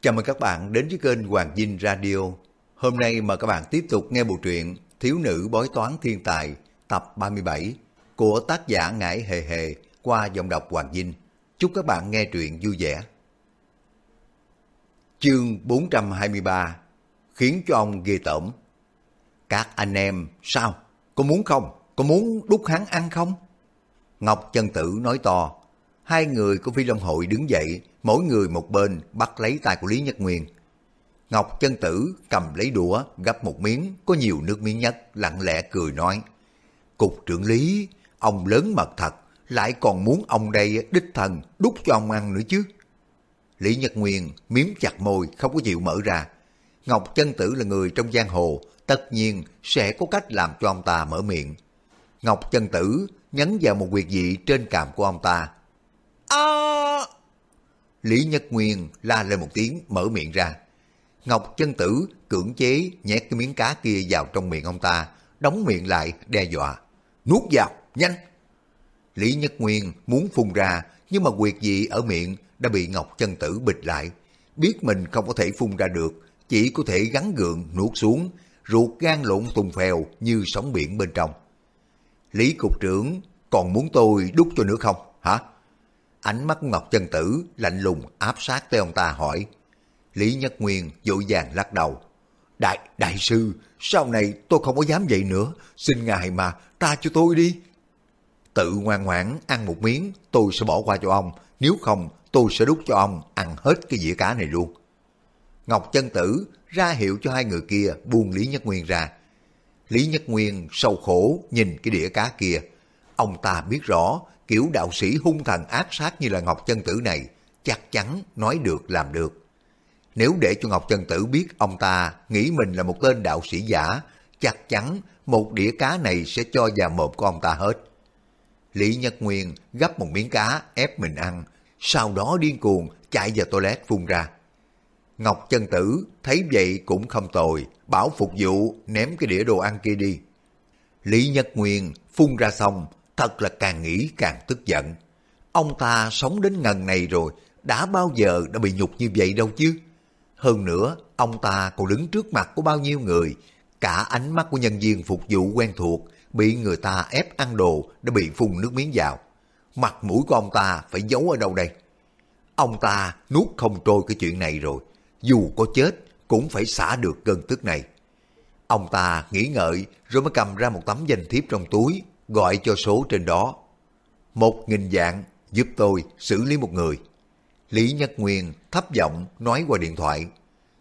Chào mừng các bạn đến với kênh Hoàng Dinh Radio. Hôm nay mời các bạn tiếp tục nghe bộ truyện Thiếu nữ bói toán thiên tài tập 37 của tác giả Ngải Hề Hề qua giọng đọc Hoàng Dinh. Chúc các bạn nghe truyện vui vẻ. Chương 423 Khiến cho ông ghê tởm Các anh em, sao? Có muốn không? Có muốn đút hắn ăn không? Ngọc Chân Tử nói to. Hai người của Phi Long Hội đứng dậy, mỗi người một bên bắt lấy tay của Lý Nhất Nguyên. Ngọc Chân Tử cầm lấy đũa, gấp một miếng, có nhiều nước miếng nhất, lặng lẽ cười nói. Cục trưởng Lý, ông lớn mật thật, lại còn muốn ông đây đích thần đút cho ông ăn nữa chứ. Lý Nhất Nguyên miếm chặt môi, không có chịu mở ra. Ngọc Chân Tử là người trong giang hồ, tất nhiên sẽ có cách làm cho ông ta mở miệng. Ngọc Chân Tử nhấn vào một quyệt dị trên cằm của ông ta. À! Lý Nhất Nguyên la lên một tiếng mở miệng ra. Ngọc Chân Tử cưỡng chế nhét cái miếng cá kia vào trong miệng ông ta, đóng miệng lại đe dọa. Nuốt vào, nhanh! Lý Nhất Nguyên muốn phun ra, nhưng mà quyệt dị ở miệng đã bị Ngọc Chân Tử bịch lại. Biết mình không có thể phun ra được, chỉ có thể gắn gượng nuốt xuống, ruột gan lộn tùng phèo như sóng biển bên trong. Lý Cục trưởng, còn muốn tôi đút cho nữa không, hả? Ánh mắt Ngọc Chân Tử lạnh lùng áp sát tới ông ta hỏi. Lý Nhất Nguyên dội vàng lắc đầu. Đại, đại sư, sau này tôi không có dám vậy nữa, xin ngài mà, ta cho tôi đi. Tự ngoan ngoãn ăn một miếng, tôi sẽ bỏ qua cho ông, nếu không tôi sẽ đút cho ông ăn hết cái dĩa cá này luôn. Ngọc Chân Tử ra hiệu cho hai người kia buông Lý Nhất Nguyên ra. Lý Nhất Nguyên sâu khổ nhìn cái đĩa cá kia. Ông ta biết rõ kiểu đạo sĩ hung thần ác sát như là Ngọc Chân Tử này chắc chắn nói được làm được. Nếu để cho Ngọc Chân Tử biết ông ta nghĩ mình là một tên đạo sĩ giả, chắc chắn một đĩa cá này sẽ cho già mồm của ông ta hết. Lý Nhất Nguyên gấp một miếng cá ép mình ăn, sau đó điên cuồng chạy vào toilet phun ra. Ngọc Chân Tử thấy vậy cũng không tồi, bảo phục vụ ném cái đĩa đồ ăn kia đi. Lý Nhất Nguyên phun ra xong, thật là càng nghĩ càng tức giận. Ông ta sống đến ngần này rồi, đã bao giờ đã bị nhục như vậy đâu chứ. Hơn nữa, ông ta còn đứng trước mặt của bao nhiêu người, cả ánh mắt của nhân viên phục vụ quen thuộc, bị người ta ép ăn đồ đã bị phun nước miếng vào. Mặt mũi của ông ta phải giấu ở đâu đây? Ông ta nuốt không trôi cái chuyện này rồi, dù có chết cũng phải xả được cơn tức này. Ông ta nghĩ ngợi rồi mới cầm ra một tấm danh thiếp trong túi, gọi cho số trên đó. Một nghìn dạng giúp tôi xử lý một người. Lý Nhất Nguyên thấp giọng nói qua điện thoại.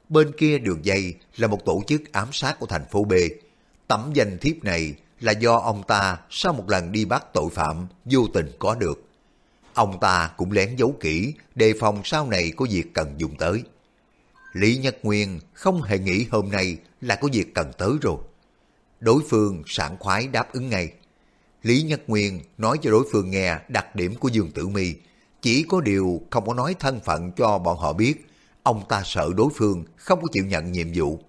Bên kia đường dây là một tổ chức ám sát của thành phố B. Tấm danh thiếp này là do ông ta sau một lần đi bắt tội phạm vô tình có được. Ông ta cũng lén giấu kỹ, đề phòng sau này có việc cần dùng tới. Lý Nhất Nguyên không hề nghĩ hôm nay là có việc cần tới rồi. Đối phương sảng khoái đáp ứng ngay. Lý Nhất Nguyên nói cho đối phương nghe đặc điểm của Dương Tử Mi, chỉ có điều không có nói thân phận cho bọn họ biết, ông ta sợ đối phương không có chịu nhận nhiệm vụ.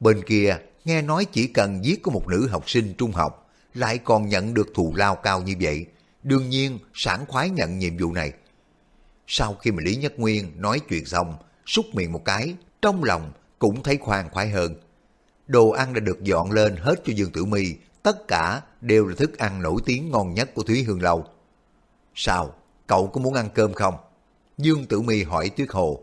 Bên kia, nghe nói chỉ cần giết có một nữ học sinh trung học, lại còn nhận được thù lao cao như vậy, đương nhiên sảng khoái nhận nhiệm vụ này. Sau khi mà Lý Nhất Nguyên nói chuyện xong, súc miệng một cái, trong lòng cũng thấy khoan khoái hơn. Đồ ăn đã được dọn lên hết cho Dương Tử Mi, tất cả đều là thức ăn nổi tiếng ngon nhất của Thúy Hương Lâu. Sao, cậu có muốn ăn cơm không? Dương Tử Mi hỏi Tuyết Hồ.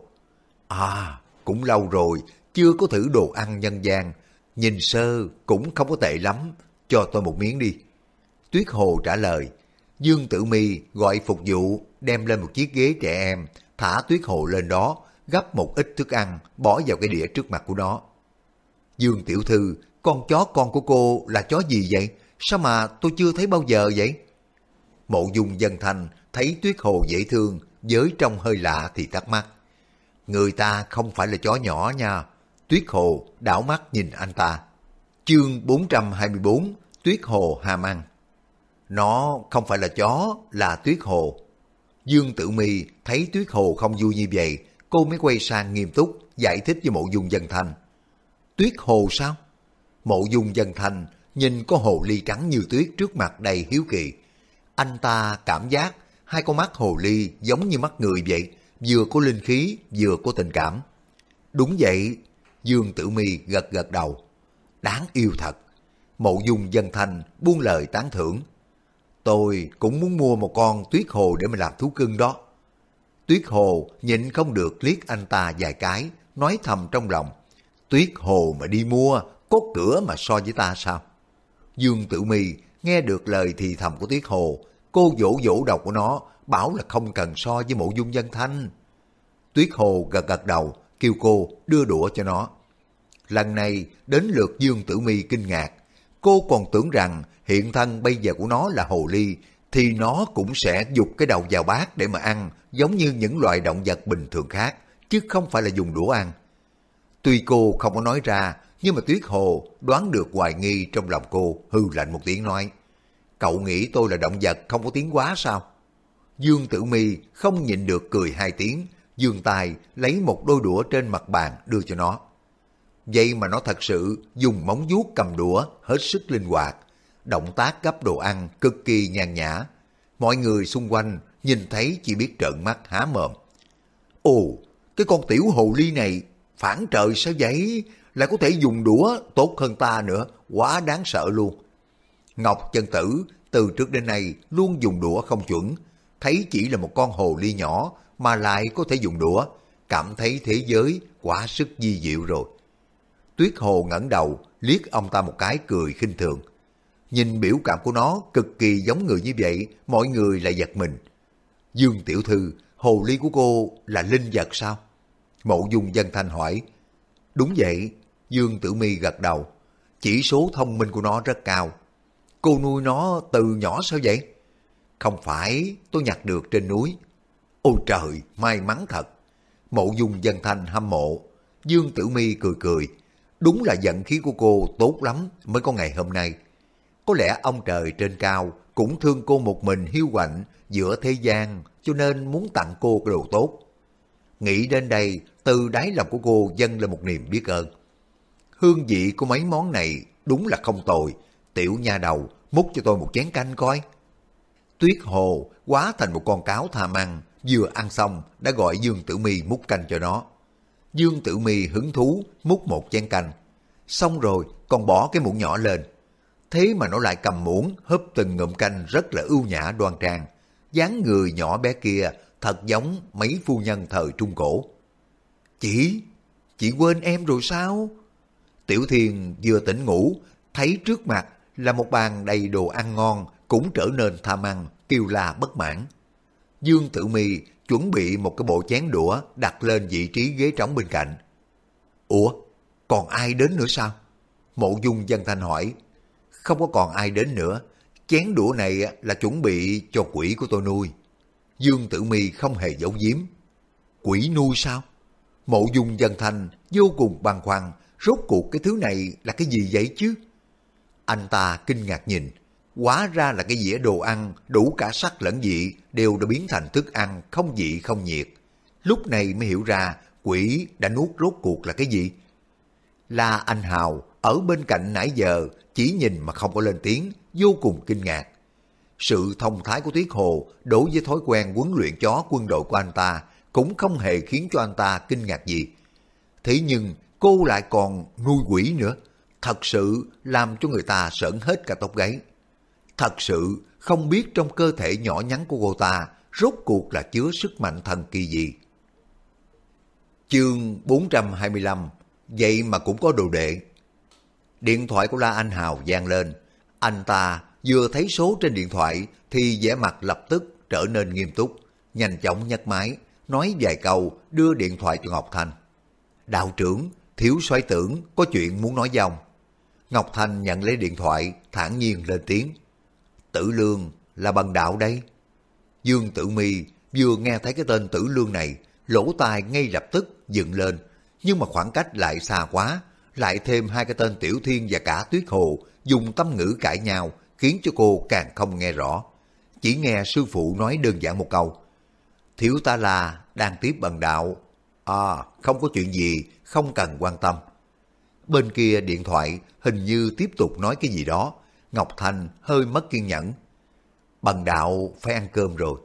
À, cũng lâu rồi, chưa có thử đồ ăn nhân gian. Nhìn sơ cũng không có tệ lắm, cho tôi một miếng đi. Tuyết Hồ trả lời. Dương Tử Mi gọi phục vụ đem lên một chiếc ghế trẻ em, thả Tuyết Hồ lên đó, gấp một ít thức ăn, bỏ vào cái đĩa trước mặt của nó. Dương Tiểu Thư, con chó con của cô là chó gì vậy? Sao mà tôi chưa thấy bao giờ vậy? Mộ dung dân thành thấy Tuyết Hồ dễ thương, với trong hơi lạ thì thắc mắc. Người ta không phải là chó nhỏ nha. Tuyết Hồ đảo mắt nhìn anh ta. Chương 424 Tuyết Hồ hàm ăn. Nó không phải là chó, là Tuyết Hồ. Dương Tử Mi thấy Tuyết Hồ không vui như vậy, cô mới quay sang nghiêm túc giải thích với mộ dung dân thành Tuyết hồ sao? Mộ dung dân thành nhìn có hồ ly trắng như tuyết trước mặt đầy hiếu kỳ. Anh ta cảm giác hai con mắt hồ ly giống như mắt người vậy, vừa có linh khí, vừa có tình cảm. Đúng vậy, Dương Tử Mi gật gật đầu. Đáng yêu thật. Mộ dung dân thành buông lời tán thưởng. Tôi cũng muốn mua một con tuyết hồ để mà làm thú cưng đó. Tuyết hồ nhịn không được liếc anh ta vài cái, nói thầm trong lòng. Tuyết hồ mà đi mua, có cửa mà so với ta sao? Dương Tử Mi nghe được lời thì thầm của Tuyết Hồ, cô dỗ dỗ đầu của nó, bảo là không cần so với mộ dung dân thanh. Tuyết Hồ gật gật đầu, kêu cô đưa đũa cho nó. Lần này đến lượt Dương Tử Mi kinh ngạc, cô còn tưởng rằng hiện thân bây giờ của nó là hồ ly, thì nó cũng sẽ dục cái đầu vào bát để mà ăn, giống như những loài động vật bình thường khác, chứ không phải là dùng đũa ăn. Tuy cô không có nói ra, nhưng mà Tuyết Hồ đoán được hoài nghi trong lòng cô, hư lạnh một tiếng nói. Cậu nghĩ tôi là động vật không có tiếng quá sao? Dương Tử Mi không nhịn được cười hai tiếng, dương tài lấy một đôi đũa trên mặt bàn đưa cho nó. Vậy mà nó thật sự dùng móng vuốt cầm đũa hết sức linh hoạt, động tác gấp đồ ăn cực kỳ nhàn nhã. Mọi người xung quanh nhìn thấy chỉ biết trợn mắt há mồm. Ồ, cái con tiểu hồ ly này phản trời sao vậy? Lại có thể dùng đũa tốt hơn ta nữa, quá đáng sợ luôn. Ngọc chân tử từ trước đến nay luôn dùng đũa không chuẩn, thấy chỉ là một con hồ ly nhỏ mà lại có thể dùng đũa, cảm thấy thế giới quá sức di diệu rồi. Tuyết hồ ngẩng đầu, liếc ông ta một cái cười khinh thường. Nhìn biểu cảm của nó cực kỳ giống người như vậy, mọi người lại giật mình. Dương tiểu thư, hồ ly của cô là linh vật sao? Mộ dung dân thanh hỏi. Đúng vậy, Dương Tử Mi gật đầu. Chỉ số thông minh của nó rất cao. Cô nuôi nó từ nhỏ sao vậy? Không phải, tôi nhặt được trên núi. Ôi trời, may mắn thật. Mộ dung dân thanh hâm mộ. Dương Tử Mi cười cười. Đúng là vận khí của cô tốt lắm mới có ngày hôm nay. Có lẽ ông trời trên cao cũng thương cô một mình hiu quạnh giữa thế gian cho nên muốn tặng cô cái đồ tốt. Nghĩ đến đây, từ đáy lòng của cô dâng lên một niềm biết ơn. Hương vị của mấy món này đúng là không tồi. Tiểu nha đầu, múc cho tôi một chén canh coi. Tuyết hồ quá thành một con cáo tham ăn, vừa ăn xong đã gọi Dương Tử Mi múc canh cho nó. Dương Tử Mi hứng thú múc một chén canh. Xong rồi còn bỏ cái muỗng nhỏ lên. Thế mà nó lại cầm muỗng hấp từng ngụm canh rất là ưu nhã đoan trang. dáng người nhỏ bé kia thật giống mấy phu nhân thời Trung Cổ. Chị, chị quên em rồi sao? Tiểu Thiên vừa tỉnh ngủ, thấy trước mặt là một bàn đầy đồ ăn ngon, cũng trở nên tham ăn, kêu la bất mãn. Dương Tử Mi chuẩn bị một cái bộ chén đũa đặt lên vị trí ghế trống bên cạnh. Ủa, còn ai đến nữa sao? Mộ dung dân thanh hỏi. Không có còn ai đến nữa, chén đũa này là chuẩn bị cho quỷ của tôi nuôi. Dương Tử Mi không hề giấu giếm. Quỷ nuôi sao? Mộ dung dân thanh vô cùng băn khoăn, rốt cuộc cái thứ này là cái gì vậy chứ? Anh ta kinh ngạc nhìn, Quá ra là cái dĩa đồ ăn đủ cả sắc lẫn vị đều đã biến thành thức ăn không vị không nhiệt. Lúc này mới hiểu ra quỷ đã nuốt rốt cuộc là cái gì. Là anh Hào ở bên cạnh nãy giờ chỉ nhìn mà không có lên tiếng, vô cùng kinh ngạc. Sự thông thái của Tuyết Hồ đối với thói quen huấn luyện chó quân đội của anh ta cũng không hề khiến cho anh ta kinh ngạc gì. Thế nhưng cô lại còn nuôi quỷ nữa, thật sự làm cho người ta sợn hết cả tóc gáy. Thật sự không biết trong cơ thể nhỏ nhắn của cô ta rốt cuộc là chứa sức mạnh thần kỳ gì. Chương 425 Vậy mà cũng có đồ đệ. Điện thoại của La Anh Hào vang lên. Anh ta vừa thấy số trên điện thoại thì vẻ mặt lập tức trở nên nghiêm túc, nhanh chóng nhấc máy, nói vài câu đưa điện thoại cho Ngọc Thành. Đạo trưởng, thiếu xoay tưởng, có chuyện muốn nói dòng. Ngọc Thành nhận lấy điện thoại, thản nhiên lên tiếng. Tử Lương là bằng đạo đây. Dương Tử Mi vừa nghe thấy cái tên Tử Lương này, lỗ tai ngay lập tức dựng lên, nhưng mà khoảng cách lại xa quá, lại thêm hai cái tên Tiểu Thiên và cả Tuyết Hồ dùng tâm ngữ cãi nhau, khiến cho cô càng không nghe rõ. Chỉ nghe sư phụ nói đơn giản một câu. Thiếu ta là đang tiếp bằng đạo. À, không có chuyện gì, không cần quan tâm. Bên kia điện thoại hình như tiếp tục nói cái gì đó, Ngọc Thành hơi mất kiên nhẫn. Bằng đạo phải ăn cơm rồi.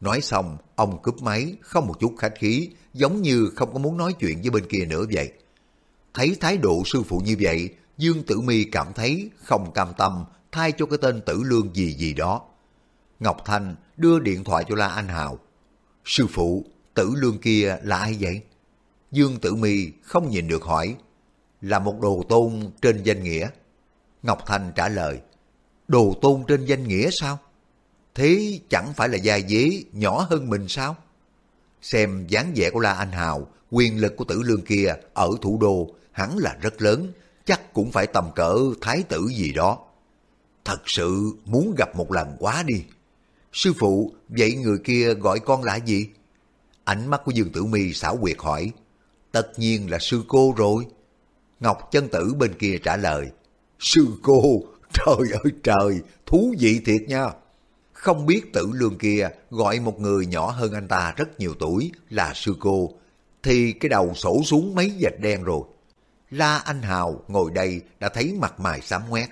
Nói xong, ông cướp máy, không một chút khách khí, giống như không có muốn nói chuyện với bên kia nữa vậy. Thấy thái độ sư phụ như vậy, Dương Tử Mi cảm thấy không cam tâm thay cho cái tên tử lương gì gì đó. Ngọc Thanh đưa điện thoại cho La Anh Hào. Sư phụ, tử lương kia là ai vậy? Dương Tử Mi không nhìn được hỏi. Là một đồ tôn trên danh nghĩa. Ngọc thành trả lời. Đồ tôn trên danh nghĩa sao? Thế chẳng phải là gia dế nhỏ hơn mình sao? Xem dáng vẻ của La Anh Hào, quyền lực của tử lương kia ở thủ đô hẳn là rất lớn, chắc cũng phải tầm cỡ thái tử gì đó. Thật sự muốn gặp một lần quá đi. Sư phụ, vậy người kia gọi con là gì? Ánh mắt của Dương Tử Mi xảo quyệt hỏi. Tất nhiên là sư cô rồi. Ngọc chân tử bên kia trả lời. Sư cô, trời ơi trời, thú vị thiệt nha. Không biết tử lương kia gọi một người nhỏ hơn anh ta rất nhiều tuổi là sư cô, thì cái đầu sổ xuống mấy vạch đen rồi. La Anh Hào ngồi đây đã thấy mặt mày xám ngoét.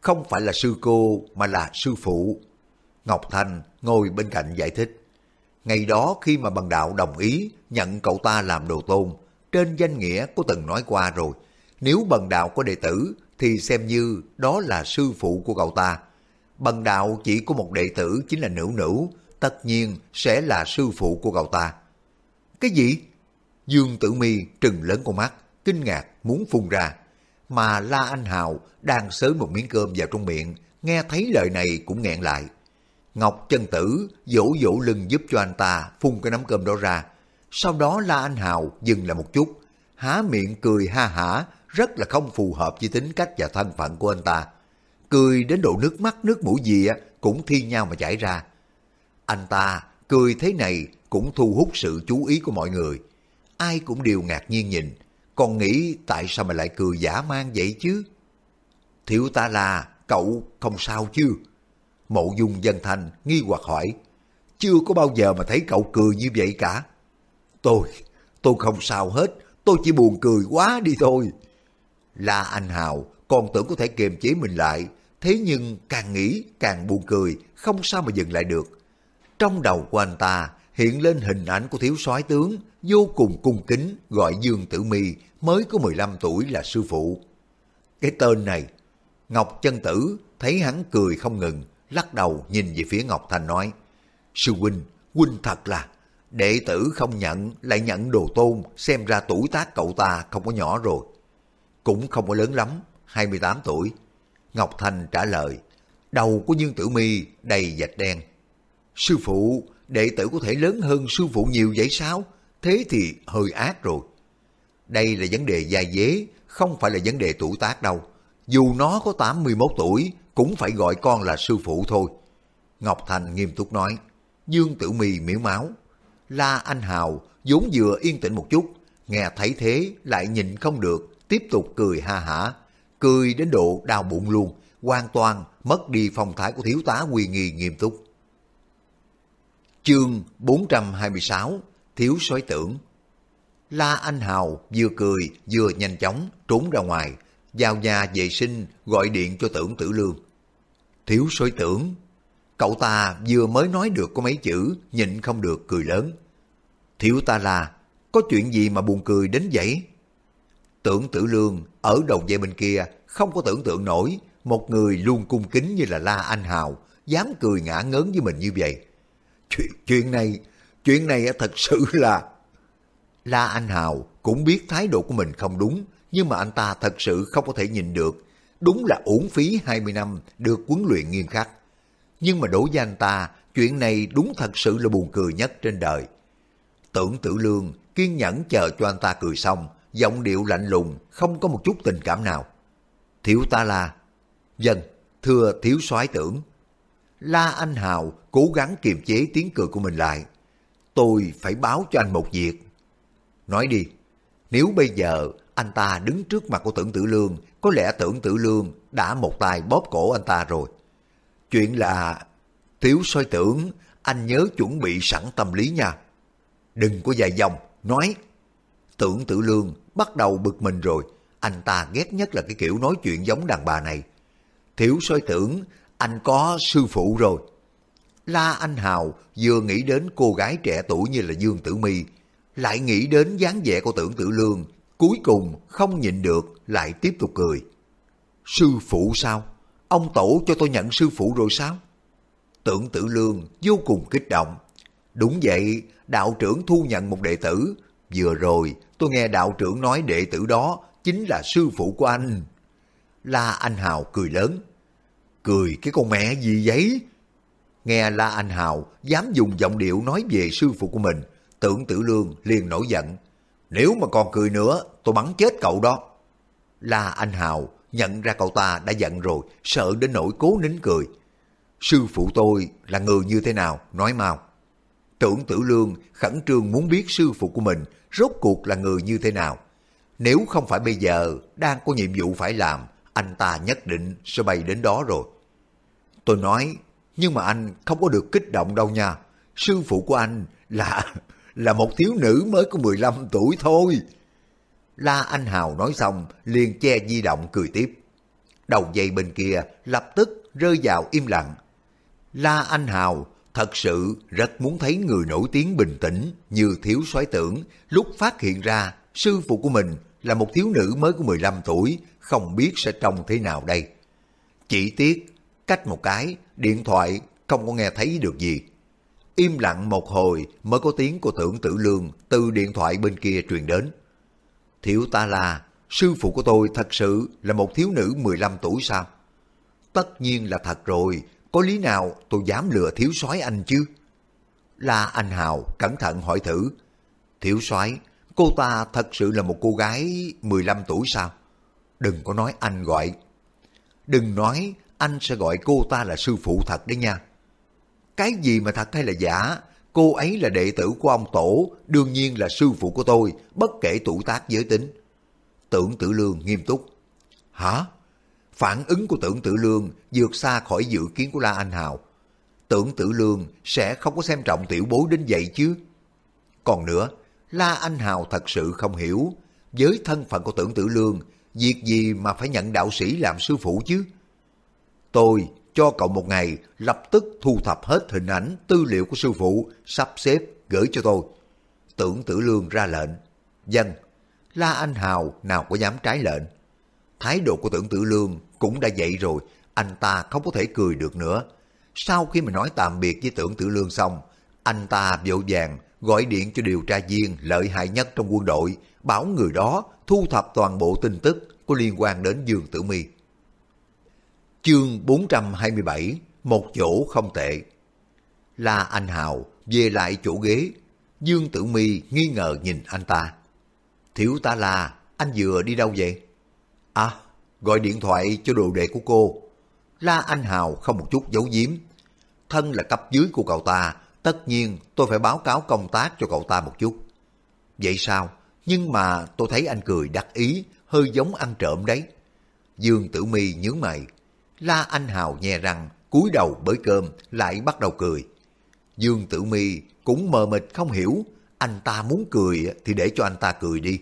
Không phải là sư cô mà là sư phụ. Ngọc Thanh ngồi bên cạnh giải thích. Ngày đó khi mà bằng đạo đồng ý nhận cậu ta làm đồ tôn, trên danh nghĩa có từng nói qua rồi. Nếu bần đạo có đệ tử thì xem như đó là sư phụ của cậu ta. Bần đạo chỉ có một đệ tử chính là nữ nữ, tất nhiên sẽ là sư phụ của cậu ta. Cái gì? Dương Tử Mi trừng lớn con mắt, kinh ngạc muốn phun ra. Mà La Anh Hào đang xới một miếng cơm vào trong miệng, nghe thấy lời này cũng nghẹn lại. Ngọc chân tử vỗ vỗ lưng giúp cho anh ta phun cái nắm cơm đó ra. Sau đó La Anh Hào dừng lại một chút, há miệng cười ha hả, rất là không phù hợp với tính cách và thân phận của anh ta. Cười đến độ nước mắt nước mũi gì cũng thi nhau mà chảy ra. Anh ta cười thế này cũng thu hút sự chú ý của mọi người. Ai cũng đều ngạc nhiên nhìn, còn nghĩ tại sao mà lại cười giả mang vậy chứ? Thiếu ta là, cậu không sao chứ? Mộ dung dân thành nghi hoặc hỏi, chưa có bao giờ mà thấy cậu cười như vậy cả. Tôi, tôi không sao hết, tôi chỉ buồn cười quá đi thôi. La Anh Hào còn tưởng có thể kiềm chế mình lại, thế nhưng càng nghĩ càng buồn cười, không sao mà dừng lại được. Trong đầu của anh ta hiện lên hình ảnh của thiếu soái tướng vô cùng cung kính gọi Dương Tử Mi mới có 15 tuổi là sư phụ. Cái tên này, Ngọc Chân Tử thấy hắn cười không ngừng, lắc đầu nhìn về phía Ngọc Thanh nói, Sư huynh, huynh thật là, đệ tử không nhận lại nhận đồ tôn, xem ra tuổi tác cậu ta không có nhỏ rồi. Cũng không có lớn lắm, 28 tuổi. Ngọc Thanh trả lời, đầu của Dương Tử Mi đầy vạch đen. Sư phụ, đệ tử có thể lớn hơn sư phụ nhiều vậy sao? Thế thì hơi ác rồi. Đây là vấn đề gia dế, không phải là vấn đề tuổi tác đâu. Dù nó có 81 tuổi, cũng phải gọi con là sư phụ thôi. Ngọc Thành nghiêm túc nói. Dương Tử Mì miếu máu. La Anh Hào vốn vừa yên tĩnh một chút, nghe thấy thế lại nhìn không được, tiếp tục cười ha hả. Cười đến độ đau bụng luôn, hoàn toàn mất đi phong thái của thiếu tá quy nghi nghiêm túc. Chương 426 Thiếu sói tưởng La Anh Hào vừa cười vừa nhanh chóng trốn ra ngoài, vào nhà vệ sinh gọi điện cho tưởng tử lương. Thiếu sói tưởng, cậu ta vừa mới nói được có mấy chữ, nhịn không được cười lớn. Thiếu ta là, có chuyện gì mà buồn cười đến vậy? Tưởng tử lương ở đầu dây bên kia không có tưởng tượng nổi một người luôn cung kính như là La Anh Hào dám cười ngã ngớn với mình như vậy. Chuyện, chuyện này, chuyện này thật sự là... La Anh Hào cũng biết thái độ của mình không đúng, nhưng mà anh ta thật sự không có thể nhìn được. Đúng là uổng phí 20 năm được huấn luyện nghiêm khắc. Nhưng mà đối với anh ta, chuyện này đúng thật sự là buồn cười nhất trên đời. Tưởng tử lương kiên nhẫn chờ cho anh ta cười xong, giọng điệu lạnh lùng, không có một chút tình cảm nào. Thiếu ta là... Dân, vâng, thưa thiếu soái tưởng. La Anh Hào cố gắng kiềm chế tiếng cười của mình lại. Tôi phải báo cho anh một việc. Nói đi, nếu bây giờ anh ta đứng trước mặt của tưởng tử lương, có lẽ tưởng tử lương đã một tay bóp cổ anh ta rồi. Chuyện là thiếu soi tưởng, anh nhớ chuẩn bị sẵn tâm lý nha. Đừng có dài dòng, nói. Tưởng tử lương bắt đầu bực mình rồi, anh ta ghét nhất là cái kiểu nói chuyện giống đàn bà này. Thiếu soi tưởng, anh có sư phụ rồi. La Anh Hào vừa nghĩ đến cô gái trẻ tuổi như là Dương Tử Mi, lại nghĩ đến dáng vẻ của tưởng tử lương, cuối cùng không nhịn được lại tiếp tục cười. Sư phụ sao? Ông tổ cho tôi nhận sư phụ rồi sao? Tưởng tử lương vô cùng kích động. Đúng vậy, đạo trưởng thu nhận một đệ tử. Vừa rồi tôi nghe đạo trưởng nói đệ tử đó chính là sư phụ của anh. La Anh Hào cười lớn. Cười cái con mẹ gì vậy? Nghe La Anh Hào dám dùng giọng điệu nói về sư phụ của mình, tưởng tử lương liền nổi giận. Nếu mà còn cười nữa, tôi bắn chết cậu đó. La Anh Hào nhận ra cậu ta đã giận rồi, sợ đến nỗi cố nín cười. Sư phụ tôi là người như thế nào, nói mau. Tưởng tử lương khẩn trương muốn biết sư phụ của mình rốt cuộc là người như thế nào. Nếu không phải bây giờ đang có nhiệm vụ phải làm, anh ta nhất định sẽ bay đến đó rồi. Tôi nói, nhưng mà anh không có được kích động đâu nha. Sư phụ của anh là là một thiếu nữ mới có 15 tuổi thôi. La Anh Hào nói xong, liền che di động cười tiếp. Đầu dây bên kia lập tức rơi vào im lặng. La Anh Hào thật sự rất muốn thấy người nổi tiếng bình tĩnh như thiếu soái tưởng lúc phát hiện ra sư phụ của mình là một thiếu nữ mới có 15 tuổi, không biết sẽ trông thế nào đây. Chỉ tiếc, cách một cái, điện thoại không có nghe thấy được gì. Im lặng một hồi mới có tiếng của tưởng tử lương từ điện thoại bên kia truyền đến. Thiếu ta là, sư phụ của tôi thật sự là một thiếu nữ 15 tuổi sao? Tất nhiên là thật rồi, có lý nào tôi dám lừa thiếu soái anh chứ? La Anh Hào cẩn thận hỏi thử. Thiếu soái, cô ta thật sự là một cô gái 15 tuổi sao? Đừng có nói anh gọi. Đừng nói anh sẽ gọi cô ta là sư phụ thật đấy nha. Cái gì mà thật hay là giả, cô ấy là đệ tử của ông Tổ, đương nhiên là sư phụ của tôi, bất kể tuổi tác giới tính. Tưởng tử lương nghiêm túc. Hả? Phản ứng của tưởng tử lương vượt xa khỏi dự kiến của La Anh Hào. Tưởng tử lương sẽ không có xem trọng tiểu bối đến vậy chứ. Còn nữa, La Anh Hào thật sự không hiểu, với thân phận của tưởng tử lương, việc gì mà phải nhận đạo sĩ làm sư phụ chứ? Tôi cho cậu một ngày lập tức thu thập hết hình ảnh, tư liệu của sư phụ, sắp xếp, gửi cho tôi. Tưởng tử lương ra lệnh. Dân, La Anh Hào nào có dám trái lệnh. Thái độ của tưởng tử lương cũng đã vậy rồi, anh ta không có thể cười được nữa. Sau khi mà nói tạm biệt với tưởng tử lương xong, anh ta vội vàng gọi điện cho điều tra viên lợi hại nhất trong quân đội, bảo người đó thu thập toàn bộ tin tức có liên quan đến Dương Tử Mi. Chương 427 Một chỗ không tệ La Anh Hào về lại chỗ ghế Dương Tử Mi nghi ngờ nhìn anh ta Thiếu ta là anh vừa đi đâu vậy? À, gọi điện thoại cho đồ đệ của cô. La Anh Hào không một chút giấu giếm. Thân là cấp dưới của cậu ta, tất nhiên tôi phải báo cáo công tác cho cậu ta một chút. Vậy sao? Nhưng mà tôi thấy anh cười đắc ý, hơi giống ăn trộm đấy. Dương Tử Mi nhướng mày. La Anh Hào nhè răng, cúi đầu bới cơm, lại bắt đầu cười. Dương Tử Mi cũng mờ mịt không hiểu, anh ta muốn cười thì để cho anh ta cười đi.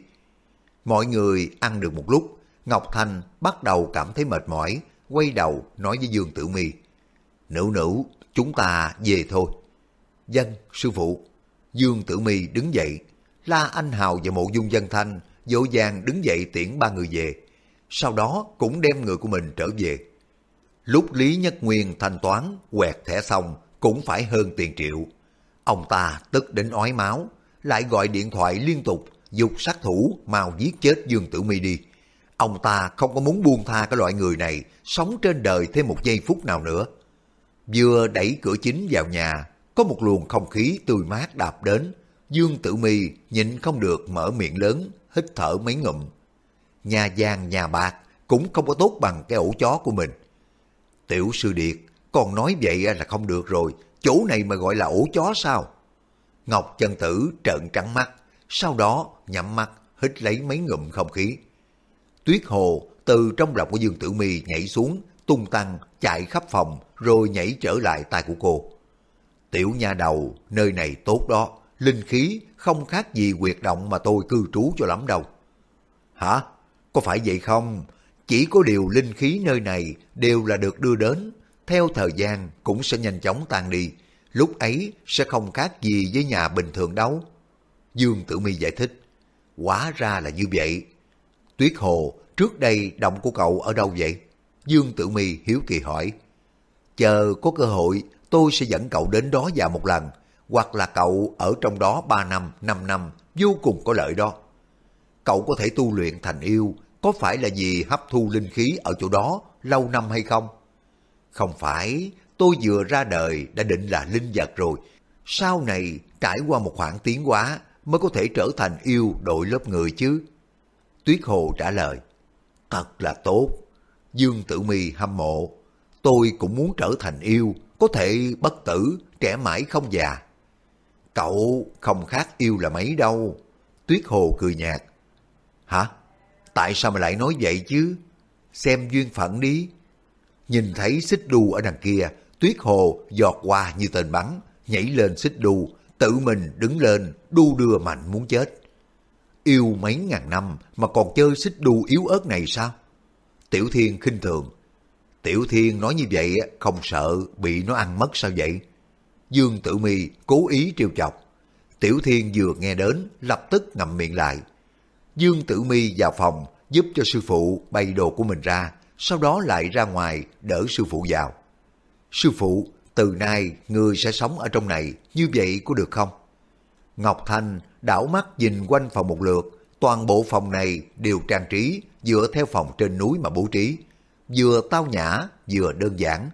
Mọi người ăn được một lúc, Ngọc Thanh bắt đầu cảm thấy mệt mỏi, quay đầu nói với Dương Tử Mi: "Nữ nữ, chúng ta về thôi." "Dân, sư phụ." Dương Tử Mi đứng dậy, La Anh Hào và Mộ Dung Dân Thanh dỗ dàng đứng dậy tiễn ba người về, sau đó cũng đem người của mình trở về. Lúc Lý Nhất Nguyên thanh toán, quẹt thẻ xong cũng phải hơn tiền triệu. Ông ta tức đến ói máu, lại gọi điện thoại liên tục dục sát thủ mau giết chết Dương Tử Mi đi. Ông ta không có muốn buông tha cái loại người này sống trên đời thêm một giây phút nào nữa. Vừa đẩy cửa chính vào nhà, có một luồng không khí tươi mát đạp đến. Dương Tử Mi nhịn không được mở miệng lớn, hít thở mấy ngụm. Nhà giang nhà bạc cũng không có tốt bằng cái ổ chó của mình. Tiểu sư điệt, còn nói vậy là không được rồi, chỗ này mà gọi là ổ chó sao? Ngọc chân tử trợn trắng mắt, sau đó nhắm mắt hít lấy mấy ngụm không khí. Tuyết hồ từ trong lòng của Dương Tử Mi nhảy xuống, tung tăng, chạy khắp phòng rồi nhảy trở lại tay của cô. Tiểu nha đầu, nơi này tốt đó, linh khí không khác gì quyệt động mà tôi cư trú cho lắm đâu. Hả? Có phải vậy không? Chỉ có điều linh khí nơi này đều là được đưa đến, theo thời gian cũng sẽ nhanh chóng tan đi. lúc ấy sẽ không khác gì với nhà bình thường đâu. Dương Tử Mi giải thích, Quá ra là như vậy. Tuyết Hồ, trước đây động của cậu ở đâu vậy? Dương Tử Mi hiếu kỳ hỏi. Chờ có cơ hội, tôi sẽ dẫn cậu đến đó vào một lần, hoặc là cậu ở trong đó 3 năm, 5 năm, vô cùng có lợi đó. Cậu có thể tu luyện thành yêu, có phải là vì hấp thu linh khí ở chỗ đó lâu năm hay không? Không phải, tôi vừa ra đời đã định là linh vật rồi. Sau này trải qua một khoảng tiến hóa, mới có thể trở thành yêu đội lớp người chứ. Tuyết Hồ trả lời, thật là tốt. Dương Tử Mi hâm mộ, tôi cũng muốn trở thành yêu, có thể bất tử, trẻ mãi không già. Cậu không khác yêu là mấy đâu. Tuyết Hồ cười nhạt. Hả? Tại sao mà lại nói vậy chứ? Xem duyên phận đi. Nhìn thấy xích đu ở đằng kia, Tuyết Hồ giọt qua như tên bắn, nhảy lên xích đu, tự mình đứng lên, đu đưa mạnh muốn chết. Yêu mấy ngàn năm mà còn chơi xích đu yếu ớt này sao? Tiểu Thiên khinh thường. Tiểu Thiên nói như vậy không sợ bị nó ăn mất sao vậy? Dương Tử Mi cố ý trêu chọc. Tiểu Thiên vừa nghe đến lập tức ngậm miệng lại. Dương Tử Mi vào phòng giúp cho sư phụ bày đồ của mình ra, sau đó lại ra ngoài đỡ sư phụ vào. Sư phụ từ nay người sẽ sống ở trong này, như vậy có được không? Ngọc Thanh đảo mắt nhìn quanh phòng một lượt, toàn bộ phòng này đều trang trí dựa theo phòng trên núi mà bố trí, vừa tao nhã vừa đơn giản.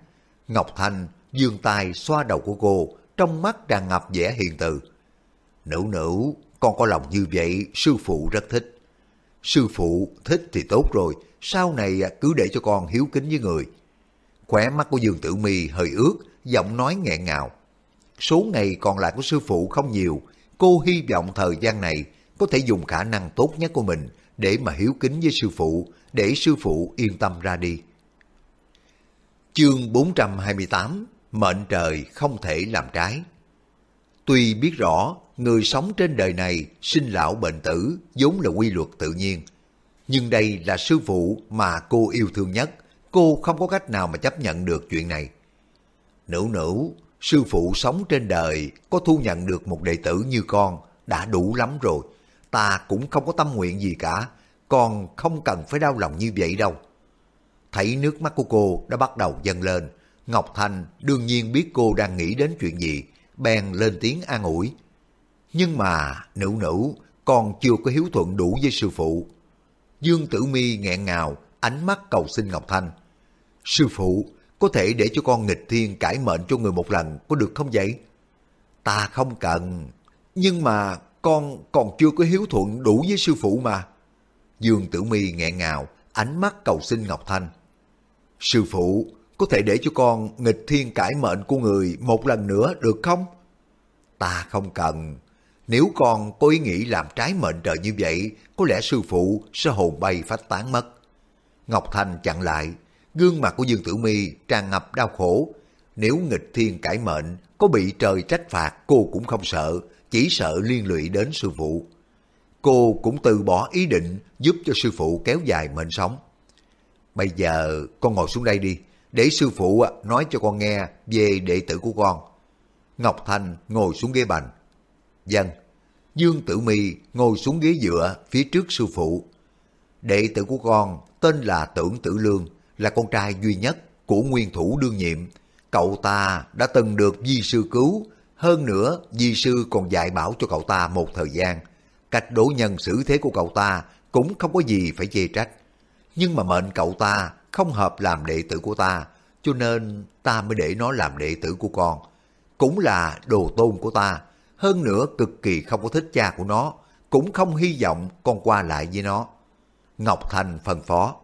Ngọc Thanh dương tay xoa đầu của cô, trong mắt tràn ngập vẻ hiền từ. Nữ nữ, con có lòng như vậy, sư phụ rất thích. Sư phụ thích thì tốt rồi, sau này cứ để cho con hiếu kính với người. Khỏe mắt của Dương Tử Mi hơi ướt, giọng nói nghẹn ngào. Số ngày còn lại của sư phụ không nhiều, cô hy vọng thời gian này có thể dùng khả năng tốt nhất của mình để mà hiếu kính với sư phụ, để sư phụ yên tâm ra đi. Chương 428 Mệnh trời không thể làm trái Tuy biết rõ người sống trên đời này sinh lão bệnh tử vốn là quy luật tự nhiên, nhưng đây là sư phụ mà cô yêu thương nhất, cô không có cách nào mà chấp nhận được chuyện này. Nữ nữ, sư phụ sống trên đời có thu nhận được một đệ tử như con đã đủ lắm rồi. Ta cũng không có tâm nguyện gì cả, con không cần phải đau lòng như vậy đâu. Thấy nước mắt của cô đã bắt đầu dâng lên, Ngọc Thanh đương nhiên biết cô đang nghĩ đến chuyện gì, bèn lên tiếng an ủi. Nhưng mà, nữ nữ, còn chưa có hiếu thuận đủ với sư phụ. Dương Tử Mi nghẹn ngào, ánh mắt cầu xin Ngọc Thanh. Sư phụ, có thể để cho con nghịch thiên cải mệnh cho người một lần, có được không vậy? Ta không cần, nhưng mà con còn chưa có hiếu thuận đủ với sư phụ mà. Dương Tử Mi nghẹn ngào, ánh mắt cầu xin Ngọc Thanh. Sư phụ, có thể để cho con nghịch thiên cải mệnh của người một lần nữa được không? Ta không cần. Nếu con có ý nghĩ làm trái mệnh trời như vậy, có lẽ sư phụ sẽ hồn bay phách tán mất. Ngọc Thanh chặn lại, gương mặt của Dương Tử Mi tràn ngập đau khổ. Nếu nghịch thiên cải mệnh, có bị trời trách phạt cô cũng không sợ, chỉ sợ liên lụy đến sư phụ. Cô cũng từ bỏ ý định giúp cho sư phụ kéo dài mệnh sống. Bây giờ con ngồi xuống đây đi, để sư phụ nói cho con nghe về đệ tử của con. Ngọc Thành ngồi xuống ghế bành. Dân, Dương Tử Mi ngồi xuống ghế dựa phía trước sư phụ. Đệ tử của con tên là Tưởng Tử Lương, là con trai duy nhất của nguyên thủ đương nhiệm. Cậu ta đã từng được di sư cứu, hơn nữa di sư còn dạy bảo cho cậu ta một thời gian. Cách đổ nhân xử thế của cậu ta cũng không có gì phải chê trách. Nhưng mà mệnh cậu ta không hợp làm đệ tử của ta, cho nên ta mới để nó làm đệ tử của con. Cũng là đồ tôn của ta, hơn nữa cực kỳ không có thích cha của nó, cũng không hy vọng con qua lại với nó. Ngọc Thành phân phó.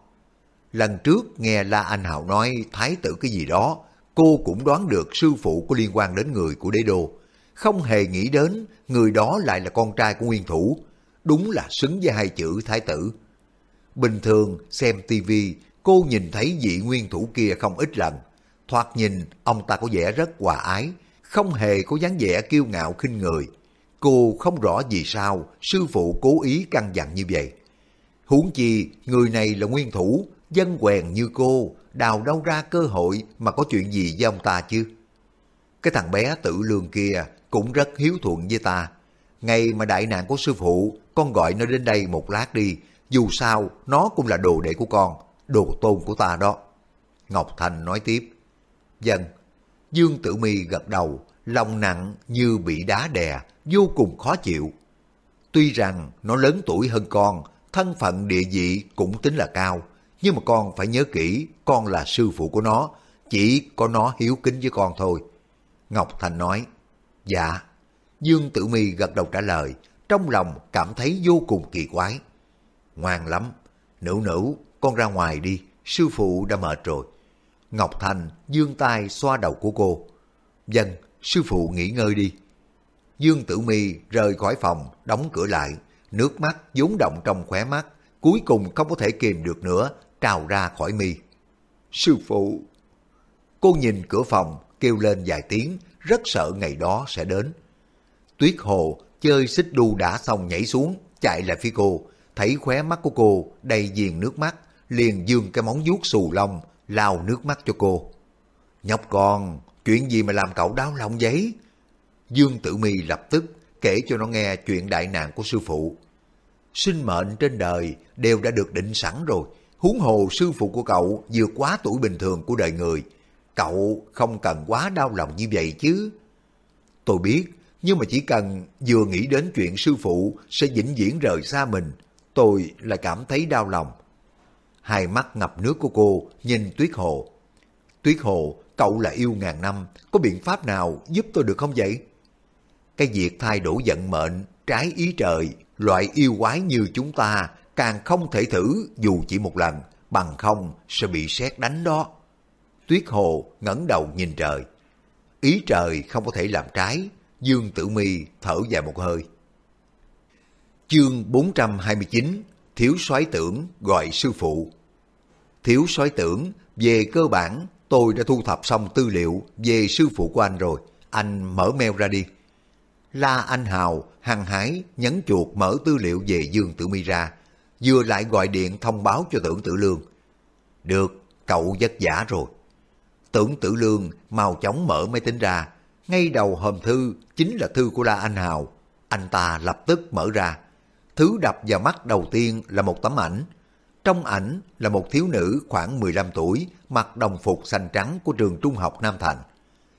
Lần trước nghe La Anh Hạo nói thái tử cái gì đó, cô cũng đoán được sư phụ có liên quan đến người của đế đô. Không hề nghĩ đến người đó lại là con trai của nguyên thủ. Đúng là xứng với hai chữ thái tử. Bình thường xem tivi cô nhìn thấy vị nguyên thủ kia không ít lần. Thoạt nhìn ông ta có vẻ rất hòa ái, không hề có dáng vẻ kiêu ngạo khinh người. Cô không rõ vì sao sư phụ cố ý căn dặn như vậy. Huống chi người này là nguyên thủ, dân quèn như cô, đào đâu ra cơ hội mà có chuyện gì với ông ta chứ? cái thằng bé tự lương kia cũng rất hiếu thuận với ta. Ngày mà đại nạn của sư phụ, con gọi nó đến đây một lát đi, dù sao nó cũng là đồ đệ của con, đồ tôn của ta đó. Ngọc Thành nói tiếp, Dân, Dương Tử Mi gật đầu, lòng nặng như bị đá đè, vô cùng khó chịu. Tuy rằng nó lớn tuổi hơn con, thân phận địa vị cũng tính là cao, nhưng mà con phải nhớ kỹ, con là sư phụ của nó, chỉ có nó hiếu kính với con thôi. Ngọc Thành nói, dạ. Dương Tử Mi gật đầu trả lời, trong lòng cảm thấy vô cùng kỳ quái. Ngoan lắm, nữ nữ, con ra ngoài đi, sư phụ đã mệt rồi. Ngọc Thành dương tay xoa đầu của cô. Dân, sư phụ nghỉ ngơi đi. Dương Tử Mi rời khỏi phòng, đóng cửa lại, nước mắt vốn động trong khóe mắt, cuối cùng không có thể kìm được nữa, trào ra khỏi mi. Sư phụ! Cô nhìn cửa phòng, kêu lên vài tiếng, rất sợ ngày đó sẽ đến. Tuyết Hồ chơi xích đu đã xong nhảy xuống, chạy lại phía cô, thấy khóe mắt của cô đầy viền nước mắt, liền dương cái móng vuốt xù lông, lau nước mắt cho cô. Nhóc con, chuyện gì mà làm cậu đau lòng vậy? Dương Tử Mi lập tức kể cho nó nghe chuyện đại nạn của sư phụ. Sinh mệnh trên đời đều đã được định sẵn rồi, huống hồ sư phụ của cậu vượt quá tuổi bình thường của đời người. Cậu không cần quá đau lòng như vậy chứ. Tôi biết, nhưng mà chỉ cần vừa nghĩ đến chuyện sư phụ sẽ vĩnh viễn rời xa mình, tôi lại cảm thấy đau lòng. Hai mắt ngập nước của cô nhìn Tuyết Hồ. Tuyết Hồ, cậu là yêu ngàn năm, có biện pháp nào giúp tôi được không vậy? Cái việc thay đổi vận mệnh, trái ý trời, loại yêu quái như chúng ta càng không thể thử dù chỉ một lần, bằng không sẽ bị sét đánh đó. Tuyết Hồ ngẩng đầu nhìn trời. Ý trời không có thể làm trái, Dương Tử Mi thở dài một hơi. Chương 429 Thiếu soái tưởng gọi sư phụ Thiếu soái tưởng, về cơ bản tôi đã thu thập xong tư liệu về sư phụ của anh rồi. Anh mở mail ra đi. La Anh Hào hăng hái nhấn chuột mở tư liệu về Dương Tử Mi ra, vừa lại gọi điện thông báo cho tưởng tử lương. Được, cậu vất giả rồi. Tưởng tử lương mau chóng mở máy tính ra, ngay đầu hòm thư chính là thư của La Anh Hào. Anh ta lập tức mở ra. Thứ đập vào mắt đầu tiên là một tấm ảnh. Trong ảnh là một thiếu nữ khoảng 15 tuổi, mặc đồng phục xanh trắng của trường trung học Nam Thành.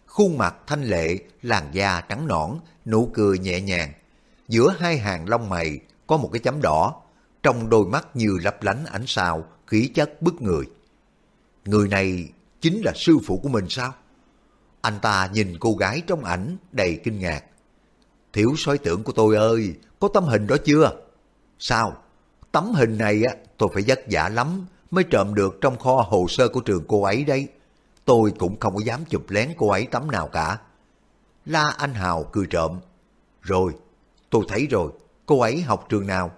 Khuôn mặt thanh lệ, làn da trắng nõn, nụ cười nhẹ nhàng. Giữa hai hàng lông mày có một cái chấm đỏ, trong đôi mắt như lấp lánh ánh sao, khí chất bức người. Người này chính là sư phụ của mình sao? Anh ta nhìn cô gái trong ảnh đầy kinh ngạc. Thiếu sói tưởng của tôi ơi, có tấm hình đó chưa? Sao? Tấm hình này á, tôi phải vất vả lắm mới trộm được trong kho hồ sơ của trường cô ấy đấy. Tôi cũng không có dám chụp lén cô ấy tấm nào cả. La Anh Hào cười trộm. Rồi, tôi thấy rồi, cô ấy học trường nào?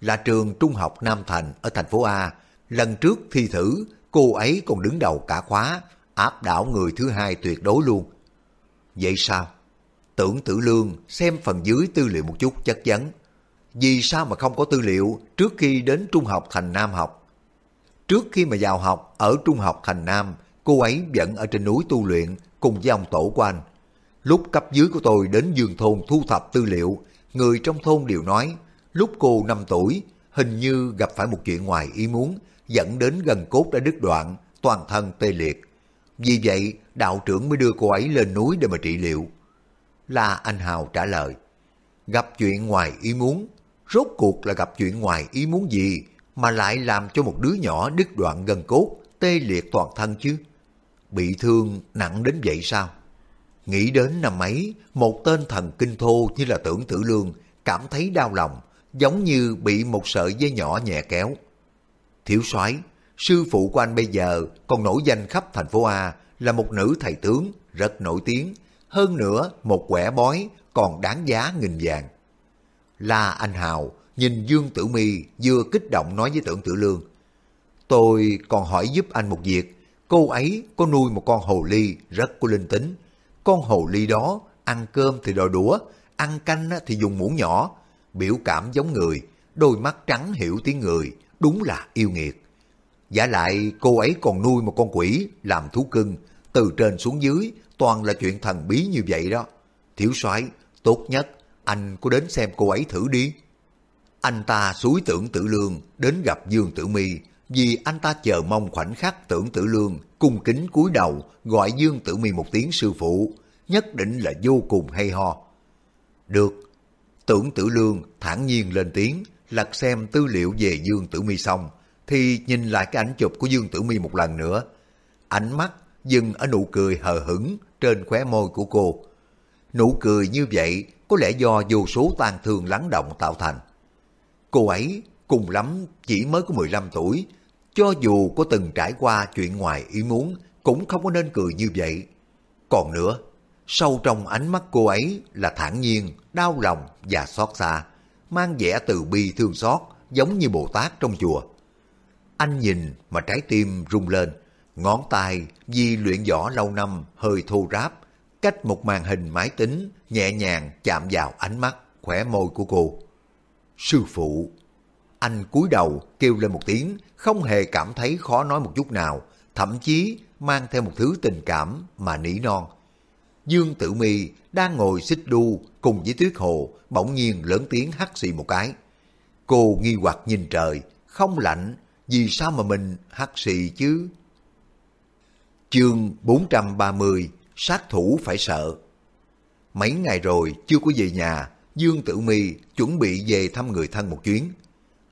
Là trường Trung học Nam Thành ở thành phố A. Lần trước thi thử, cô ấy còn đứng đầu cả khóa, áp đảo người thứ hai tuyệt đối luôn. Vậy sao? Tưởng tử lương xem phần dưới tư liệu một chút chất vấn. Vì sao mà không có tư liệu trước khi đến Trung học Thành Nam học? Trước khi mà vào học ở Trung học Thành Nam, cô ấy vẫn ở trên núi tu luyện cùng với ông tổ của anh. Lúc cấp dưới của tôi đến giường Thôn thu thập tư liệu, người trong thôn đều nói, lúc cô 5 tuổi, hình như gặp phải một chuyện ngoài ý muốn, dẫn đến gần cốt đã đứt đoạn, toàn thân tê liệt. Vì vậy, đạo trưởng mới đưa cô ấy lên núi để mà trị liệu. La Anh Hào trả lời, gặp chuyện ngoài ý muốn, rốt cuộc là gặp chuyện ngoài ý muốn gì mà lại làm cho một đứa nhỏ đứt đoạn gần cốt, tê liệt toàn thân chứ? Bị thương nặng đến vậy sao? Nghĩ đến năm ấy, một tên thần kinh thô như là tưởng tử lương, cảm thấy đau lòng, giống như bị một sợi dây nhỏ nhẹ kéo. Thiếu soái sư phụ của anh bây giờ còn nổi danh khắp thành phố A là một nữ thầy tướng rất nổi tiếng, hơn nữa một quẻ bói còn đáng giá nghìn vàng. La Anh Hào nhìn Dương Tử Mi vừa kích động nói với Tưởng Tử Lương. Tôi còn hỏi giúp anh một việc, cô ấy có nuôi một con hồ ly rất có linh tính. Con hồ ly đó ăn cơm thì đòi đũa, ăn canh thì dùng muỗng nhỏ, biểu cảm giống người, đôi mắt trắng hiểu tiếng người, đúng là yêu nghiệt. Giả lại cô ấy còn nuôi một con quỷ làm thú cưng, từ trên xuống dưới toàn là chuyện thần bí như vậy đó. Thiếu soái tốt nhất anh có đến xem cô ấy thử đi. Anh ta suối tưởng tử lương đến gặp Dương Tử Mi vì anh ta chờ mong khoảnh khắc tưởng tử lương cung kính cúi đầu gọi Dương Tử Mi một tiếng sư phụ, nhất định là vô cùng hay ho. Được, tưởng tử lương thản nhiên lên tiếng, lật xem tư liệu về Dương Tử Mi xong, thì nhìn lại cái ảnh chụp của Dương Tử Mi một lần nữa. Ánh mắt dừng ở nụ cười hờ hững trên khóe môi của cô. Nụ cười như vậy có lẽ do vô số tàn thương lắng động tạo thành. Cô ấy cùng lắm chỉ mới có 15 tuổi, cho dù có từng trải qua chuyện ngoài ý muốn cũng không có nên cười như vậy. Còn nữa, sâu trong ánh mắt cô ấy là thản nhiên, đau lòng và xót xa, mang vẻ từ bi thương xót giống như Bồ Tát trong chùa. Anh nhìn mà trái tim rung lên, ngón tay vì luyện võ lâu năm hơi thô ráp, cách một màn hình máy tính nhẹ nhàng chạm vào ánh mắt, khỏe môi của cô. Sư phụ! Anh cúi đầu kêu lên một tiếng, không hề cảm thấy khó nói một chút nào, thậm chí mang theo một thứ tình cảm mà nỉ non. Dương Tử Mi đang ngồi xích đu cùng với Tuyết Hồ, bỗng nhiên lớn tiếng hắt xì một cái. Cô nghi hoặc nhìn trời, không lạnh, vì sao mà mình hắt xì chứ? Chương 430 Sát thủ phải sợ Mấy ngày rồi chưa có về nhà, Dương Tử Mi chuẩn bị về thăm người thân một chuyến.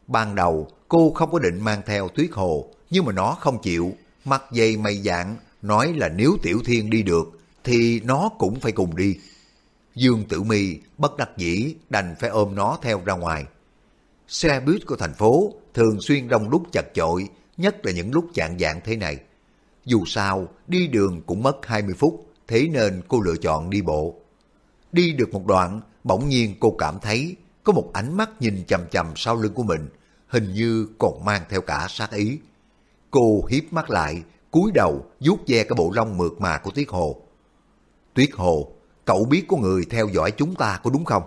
Ban đầu cô không có định mang theo Tuyết Hồ, nhưng mà nó không chịu, mặt dày mày dạng, nói là nếu Tiểu Thiên đi được, thì nó cũng phải cùng đi. Dương Tử Mi bất đắc dĩ đành phải ôm nó theo ra ngoài. Xe buýt của thành phố thường xuyên đông đúc chật chội, nhất là những lúc chạng dạng thế này. Dù sao, đi đường cũng mất 20 phút, thế nên cô lựa chọn đi bộ. Đi được một đoạn, bỗng nhiên cô cảm thấy có một ánh mắt nhìn chầm chầm sau lưng của mình, hình như còn mang theo cả sát ý. Cô hiếp mắt lại, cúi đầu vuốt ve cái bộ lông mượt mà của Tuyết Hồ. Tuyết Hồ, cậu biết có người theo dõi chúng ta có đúng không?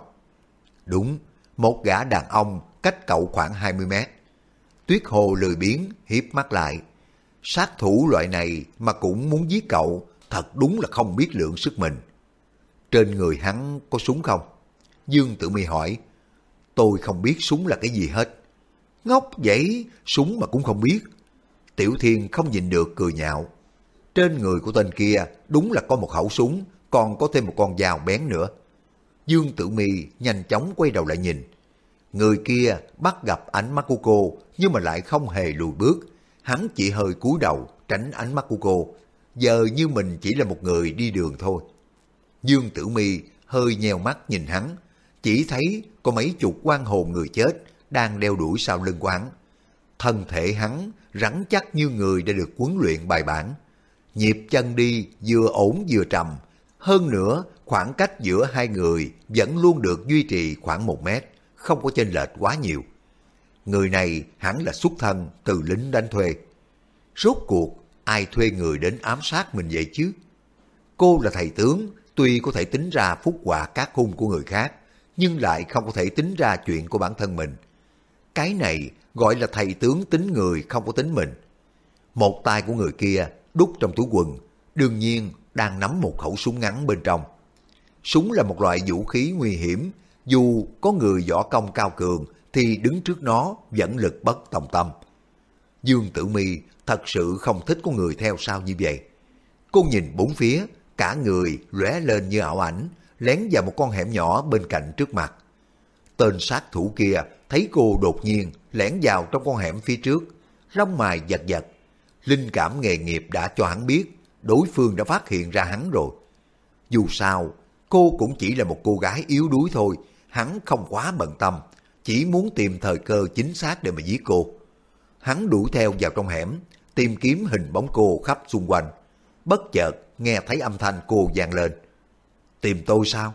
Đúng, một gã đàn ông cách cậu khoảng 20 mét. Tuyết Hồ lười biếng, hiếp mắt lại. Sát thủ loại này mà cũng muốn giết cậu, thật đúng là không biết lượng sức mình. Trên người hắn có súng không? Dương Tử Mi hỏi. Tôi không biết súng là cái gì hết. Ngốc vậy, súng mà cũng không biết. Tiểu Thiên không nhìn được cười nhạo. Trên người của tên kia đúng là có một khẩu súng, còn có thêm một con dao bén nữa. Dương Tử Mi nhanh chóng quay đầu lại nhìn. Người kia bắt gặp ánh mắt của cô nhưng mà lại không hề lùi bước. Hắn chỉ hơi cúi đầu tránh ánh mắt của cô. Giờ như mình chỉ là một người đi đường thôi. Dương Tử Mi hơi nheo mắt nhìn hắn. Chỉ thấy có mấy chục quan hồn người chết đang đeo đuổi sau lưng quán. Thân thể hắn rắn chắc như người đã được huấn luyện bài bản. Nhịp chân đi vừa ổn vừa trầm. Hơn nữa, khoảng cách giữa hai người vẫn luôn được duy trì khoảng một mét, không có chênh lệch quá nhiều. Người này hẳn là xuất thân từ lính đánh thuê. Rốt cuộc, ai thuê người đến ám sát mình vậy chứ? Cô là thầy tướng, tuy có thể tính ra phúc họa các khung của người khác, nhưng lại không có thể tính ra chuyện của bản thân mình. Cái này gọi là thầy tướng tính người không có tính mình. Một tay của người kia đút trong túi quần, đương nhiên đang nắm một khẩu súng ngắn bên trong. Súng là một loại vũ khí nguy hiểm, dù có người võ công cao cường thì đứng trước nó vẫn lực bất tòng tâm. Dương Tử Mi thật sự không thích có người theo sau như vậy. Cô nhìn bốn phía, cả người lóe lên như ảo ảnh, lén vào một con hẻm nhỏ bên cạnh trước mặt. Tên sát thủ kia thấy cô đột nhiên lẻn vào trong con hẻm phía trước, rong mài giật giật. Linh cảm nghề nghiệp đã cho hắn biết đối phương đã phát hiện ra hắn rồi. Dù sao, cô cũng chỉ là một cô gái yếu đuối thôi, hắn không quá bận tâm, chỉ muốn tìm thời cơ chính xác để mà giết cô. Hắn đuổi theo vào trong hẻm, tìm kiếm hình bóng cô khắp xung quanh. Bất chợt nghe thấy âm thanh cô vang lên. Tìm tôi sao?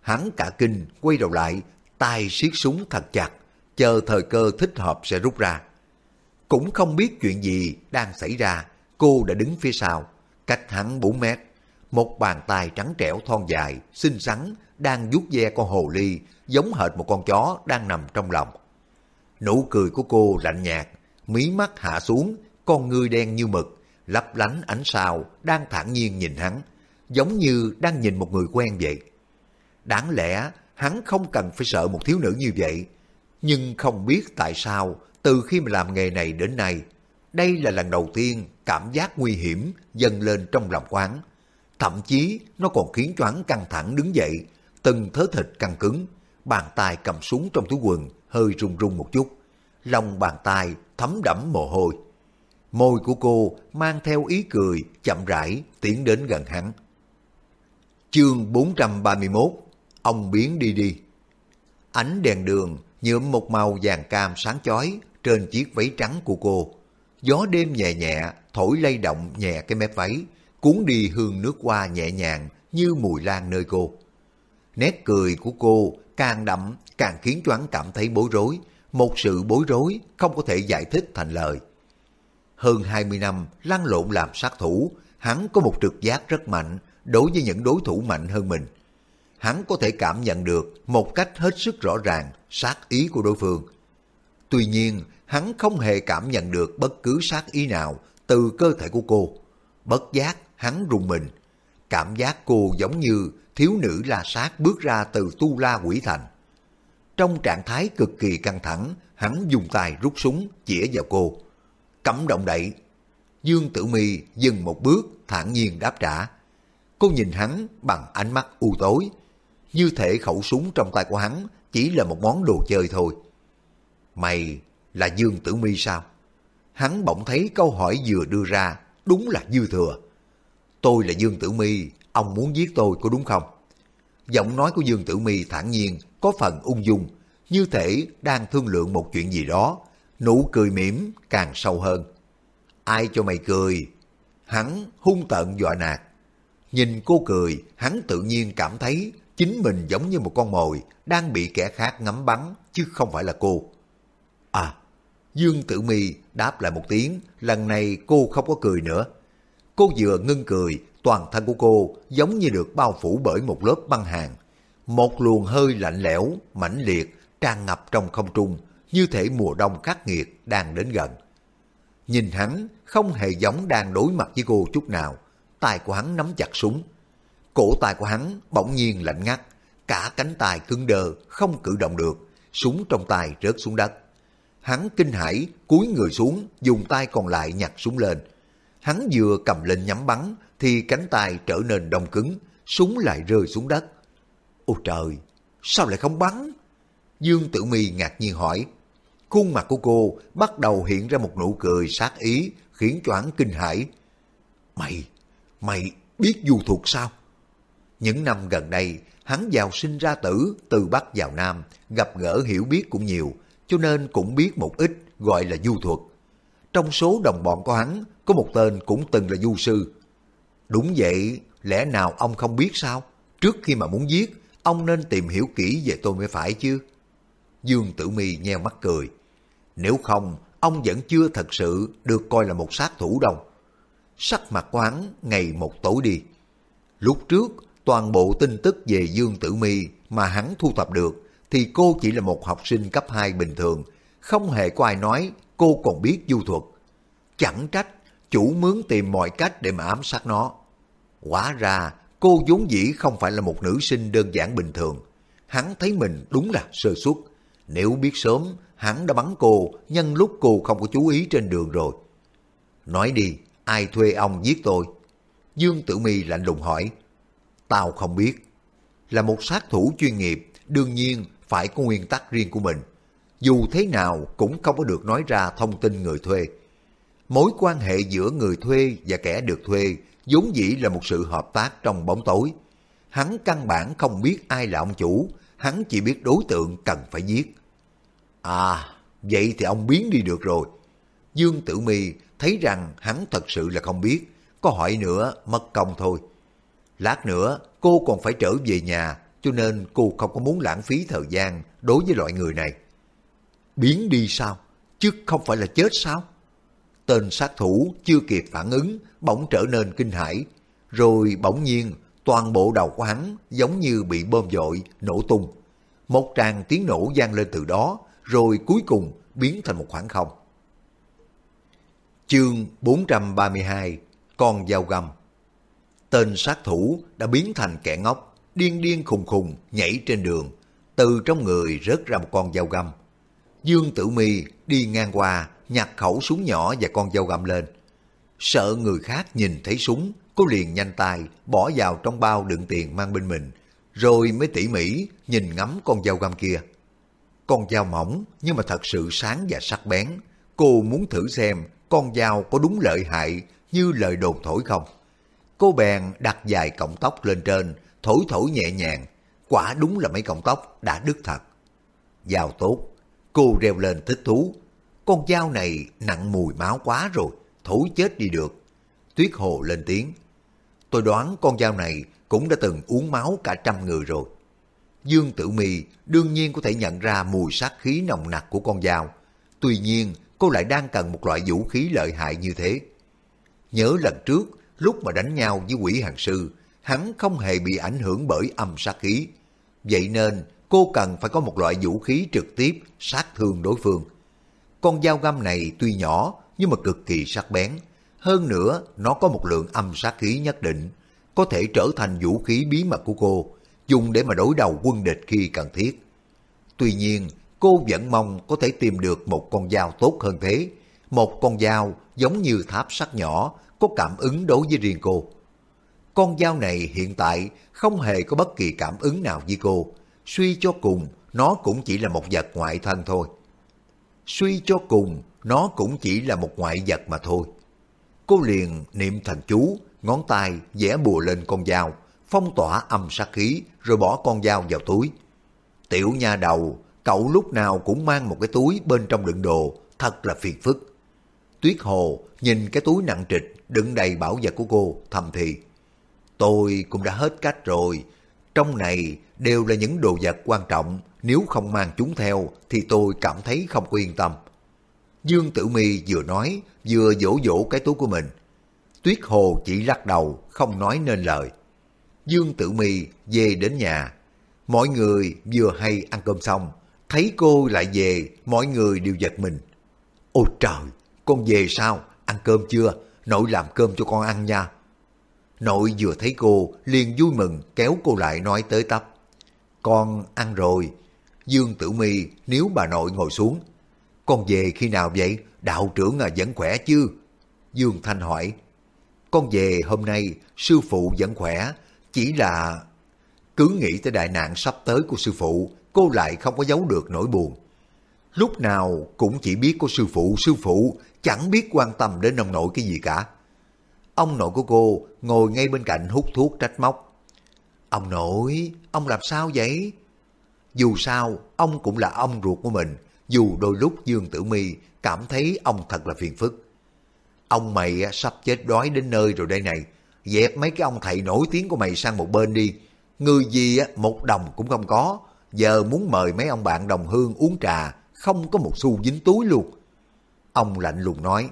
Hắn cả kinh quay đầu lại, tay siết súng thật chặt, chờ thời cơ thích hợp sẽ rút ra. Cũng không biết chuyện gì đang xảy ra, cô đã đứng phía sau, cách hắn 4 mét. Một bàn tay trắng trẻo thon dài, xinh xắn, đang vuốt ve con hồ ly, giống hệt một con chó đang nằm trong lòng. Nụ cười của cô lạnh nhạt, mí mắt hạ xuống, con ngươi đen như mực, lấp lánh ánh sao đang thản nhiên nhìn hắn, giống như đang nhìn một người quen vậy. Đáng lẽ hắn không cần phải sợ một thiếu nữ như vậy, nhưng không biết tại sao từ khi mà làm nghề này đến nay, đây là lần đầu tiên cảm giác nguy hiểm dâng lên trong lòng quán. Thậm chí nó còn khiến cho hắn căng thẳng đứng dậy, từng thớ thịt căng cứng, bàn tay cầm súng trong túi quần hơi run run một chút. Lòng bàn tay thấm đẫm mồ hôi. Môi của cô mang theo ý cười chậm rãi tiến đến gần hắn. Chương 431 Ông biến đi đi Ánh đèn đường nhuộm một màu vàng cam sáng chói trên chiếc váy trắng của cô. Gió đêm nhẹ nhẹ thổi lay động nhẹ cái mép váy, cuốn đi hương nước hoa nhẹ nhàng như mùi lan nơi cô. Nét cười của cô càng đậm càng khiến cho hắn cảm thấy bối rối, một sự bối rối không có thể giải thích thành lời. Hơn 20 năm lăn lộn làm sát thủ, hắn có một trực giác rất mạnh đối với những đối thủ mạnh hơn mình. Hắn có thể cảm nhận được một cách hết sức rõ ràng sát ý của đối phương. Tuy nhiên, hắn không hề cảm nhận được bất cứ sát ý nào từ cơ thể của cô. Bất giác, hắn rùng mình. Cảm giác cô giống như thiếu nữ la sát bước ra từ tu la quỷ thành. Trong trạng thái cực kỳ căng thẳng, hắn dùng tay rút súng chĩa vào cô. Cấm động đậy. Dương Tử Mi dừng một bước, thản nhiên đáp trả. Cô nhìn hắn bằng ánh mắt u tối. Như thể khẩu súng trong tay của hắn chỉ là một món đồ chơi thôi. Mày là Dương Tử Mi sao? Hắn bỗng thấy câu hỏi vừa đưa ra đúng là dư thừa. Tôi là Dương Tử Mi, ông muốn giết tôi có đúng không? Giọng nói của Dương Tử Mi thản nhiên, có phần ung dung, như thể đang thương lượng một chuyện gì đó, nụ cười mỉm càng sâu hơn. Ai cho mày cười? Hắn hung tợn dọa nạt. Nhìn cô cười, hắn tự nhiên cảm thấy chính mình giống như một con mồi đang bị kẻ khác ngắm bắn, chứ không phải là cô. À, Dương Tử Mi đáp lại một tiếng, lần này cô không có cười nữa. Cô vừa ngưng cười, toàn thân của cô giống như được bao phủ bởi một lớp băng hàng. Một luồng hơi lạnh lẽo, mãnh liệt, tràn ngập trong không trung, như thể mùa đông khắc nghiệt đang đến gần. Nhìn hắn không hề giống đang đối mặt với cô chút nào, tay của hắn nắm chặt súng. Cổ tay của hắn bỗng nhiên lạnh ngắt, cả cánh tay cứng đờ, không cử động được, súng trong tay rớt xuống đất. Hắn kinh hãi cúi người xuống, dùng tay còn lại nhặt súng lên. Hắn vừa cầm lên nhắm bắn, thì cánh tay trở nên đông cứng, súng lại rơi xuống đất. Ôi trời, sao lại không bắn? Dương Tử Mi ngạc nhiên hỏi. Khuôn mặt của cô bắt đầu hiện ra một nụ cười sát ý, khiến cho hắn kinh hãi. Mày, mày biết du thuật sao? Những năm gần đây, hắn vào sinh ra tử, từ Bắc vào Nam, gặp gỡ hiểu biết cũng nhiều, cho nên cũng biết một ít gọi là du thuật. Trong số đồng bọn của hắn, có một tên cũng từng là du sư. Đúng vậy, lẽ nào ông không biết sao? Trước khi mà muốn giết, ông nên tìm hiểu kỹ về tôi mới phải chứ. Dương Tử Mi nheo mắt cười. Nếu không, ông vẫn chưa thật sự được coi là một sát thủ đâu. Sắc mặt của hắn ngày một tối đi. Lúc trước, toàn bộ tin tức về Dương Tử Mi mà hắn thu thập được thì cô chỉ là một học sinh cấp 2 bình thường, không hề có ai nói cô còn biết du thuật. Chẳng trách chủ mướn tìm mọi cách để mà ám sát nó. Quả ra cô vốn dĩ không phải là một nữ sinh đơn giản bình thường. Hắn thấy mình đúng là sơ suất. Nếu biết sớm, hắn đã bắn cô nhân lúc cô không có chú ý trên đường rồi. Nói đi, ai thuê ông giết tôi? Dương Tử Mi lạnh lùng hỏi. Tao không biết. Là một sát thủ chuyên nghiệp, đương nhiên phải có nguyên tắc riêng của mình. Dù thế nào cũng không có được nói ra thông tin người thuê. Mối quan hệ giữa người thuê và kẻ được thuê vốn dĩ là một sự hợp tác trong bóng tối. Hắn căn bản không biết ai là ông chủ, hắn chỉ biết đối tượng cần phải giết. À, vậy thì ông biến đi được rồi. Dương Tử Mi thấy rằng hắn thật sự là không biết, có hỏi nữa mất công thôi. Lát nữa cô còn phải trở về nhà, cho nên cô không có muốn lãng phí thời gian đối với loại người này. Biến đi sao? Chứ không phải là chết sao? Tên sát thủ chưa kịp phản ứng, bỗng trở nên kinh hãi. Rồi bỗng nhiên, toàn bộ đầu của hắn giống như bị bơm dội, nổ tung. Một tràng tiếng nổ vang lên từ đó, rồi cuối cùng biến thành một khoảng không. Chương 432 Con dao găm tên sát thủ đã biến thành kẻ ngốc, điên điên khùng khùng nhảy trên đường, từ trong người rớt ra một con dao găm. Dương Tử Mi đi ngang qua, nhặt khẩu súng nhỏ và con dao găm lên. Sợ người khác nhìn thấy súng, cô liền nhanh tay bỏ vào trong bao đựng tiền mang bên mình, rồi mới tỉ mỉ nhìn ngắm con dao găm kia. Con dao mỏng nhưng mà thật sự sáng và sắc bén. Cô muốn thử xem con dao có đúng lợi hại như lời đồn thổi không. Cô bèn đặt dài cọng tóc lên trên, thổi thổi nhẹ nhàng. Quả đúng là mấy cọng tóc đã đứt thật. Dao tốt, cô reo lên thích thú. Con dao này nặng mùi máu quá rồi, thối chết đi được. Tuyết Hồ lên tiếng. Tôi đoán con dao này cũng đã từng uống máu cả trăm người rồi. Dương Tử Mi đương nhiên có thể nhận ra mùi sát khí nồng nặc của con dao. Tuy nhiên, cô lại đang cần một loại vũ khí lợi hại như thế. Nhớ lần trước, lúc mà đánh nhau với quỷ hàng sư, hắn không hề bị ảnh hưởng bởi âm sát khí. Vậy nên, cô cần phải có một loại vũ khí trực tiếp sát thương đối phương. Con dao găm này tuy nhỏ nhưng mà cực kỳ sắc bén. Hơn nữa, nó có một lượng âm sát khí nhất định, có thể trở thành vũ khí bí mật của cô, dùng để mà đối đầu quân địch khi cần thiết. Tuy nhiên, cô vẫn mong có thể tìm được một con dao tốt hơn thế, một con dao giống như tháp sắt nhỏ, có cảm ứng đối với riêng cô. Con dao này hiện tại không hề có bất kỳ cảm ứng nào với cô, suy cho cùng nó cũng chỉ là một vật ngoại thân thôi. Suy cho cùng nó cũng chỉ là một ngoại vật mà thôi. Cô liền niệm thành chú, ngón tay vẽ bùa lên con dao, phong tỏa âm sát khí rồi bỏ con dao vào túi. Tiểu nha đầu, cậu lúc nào cũng mang một cái túi bên trong đựng đồ, thật là phiền phức. Tuyết Hồ nhìn cái túi nặng trịch đựng đầy bảo vật của cô, thầm thì. Tôi cũng đã hết cách rồi, trong này đều là những đồ vật quan trọng, nếu không mang chúng theo thì tôi cảm thấy không có yên tâm. Dương Tử Mi vừa nói, vừa vỗ vỗ cái túi của mình. Tuyết Hồ chỉ lắc đầu, không nói nên lời. Dương Tử Mi về đến nhà. Mọi người vừa hay ăn cơm xong, thấy cô lại về, mọi người đều giật mình. Ôi trời, con về sao? Ăn cơm chưa? Nội làm cơm cho con ăn nha. Nội vừa thấy cô, liền vui mừng kéo cô lại nói tới tấp. Con ăn rồi. Dương Tử Mi nếu bà nội ngồi xuống. Con về khi nào vậy? Đạo trưởng à vẫn khỏe chứ? Dương Thanh hỏi. Con về hôm nay, sư phụ vẫn khỏe, chỉ là... Cứ nghĩ tới đại nạn sắp tới của sư phụ, cô lại không có giấu được nỗi buồn. Lúc nào cũng chỉ biết có sư phụ, sư phụ, chẳng biết quan tâm đến ông nội cái gì cả. Ông nội của cô ngồi ngay bên cạnh hút thuốc trách móc. Ông nội, ông làm sao vậy? Dù sao, ông cũng là ông ruột của mình, dù đôi lúc Dương Tử Mi cảm thấy ông thật là phiền phức. Ông mày sắp chết đói đến nơi rồi đây này, dẹp mấy cái ông thầy nổi tiếng của mày sang một bên đi. Người gì một đồng cũng không có, giờ muốn mời mấy ông bạn đồng hương uống trà, không có một xu dính túi luôn. Ông lạnh lùng nói,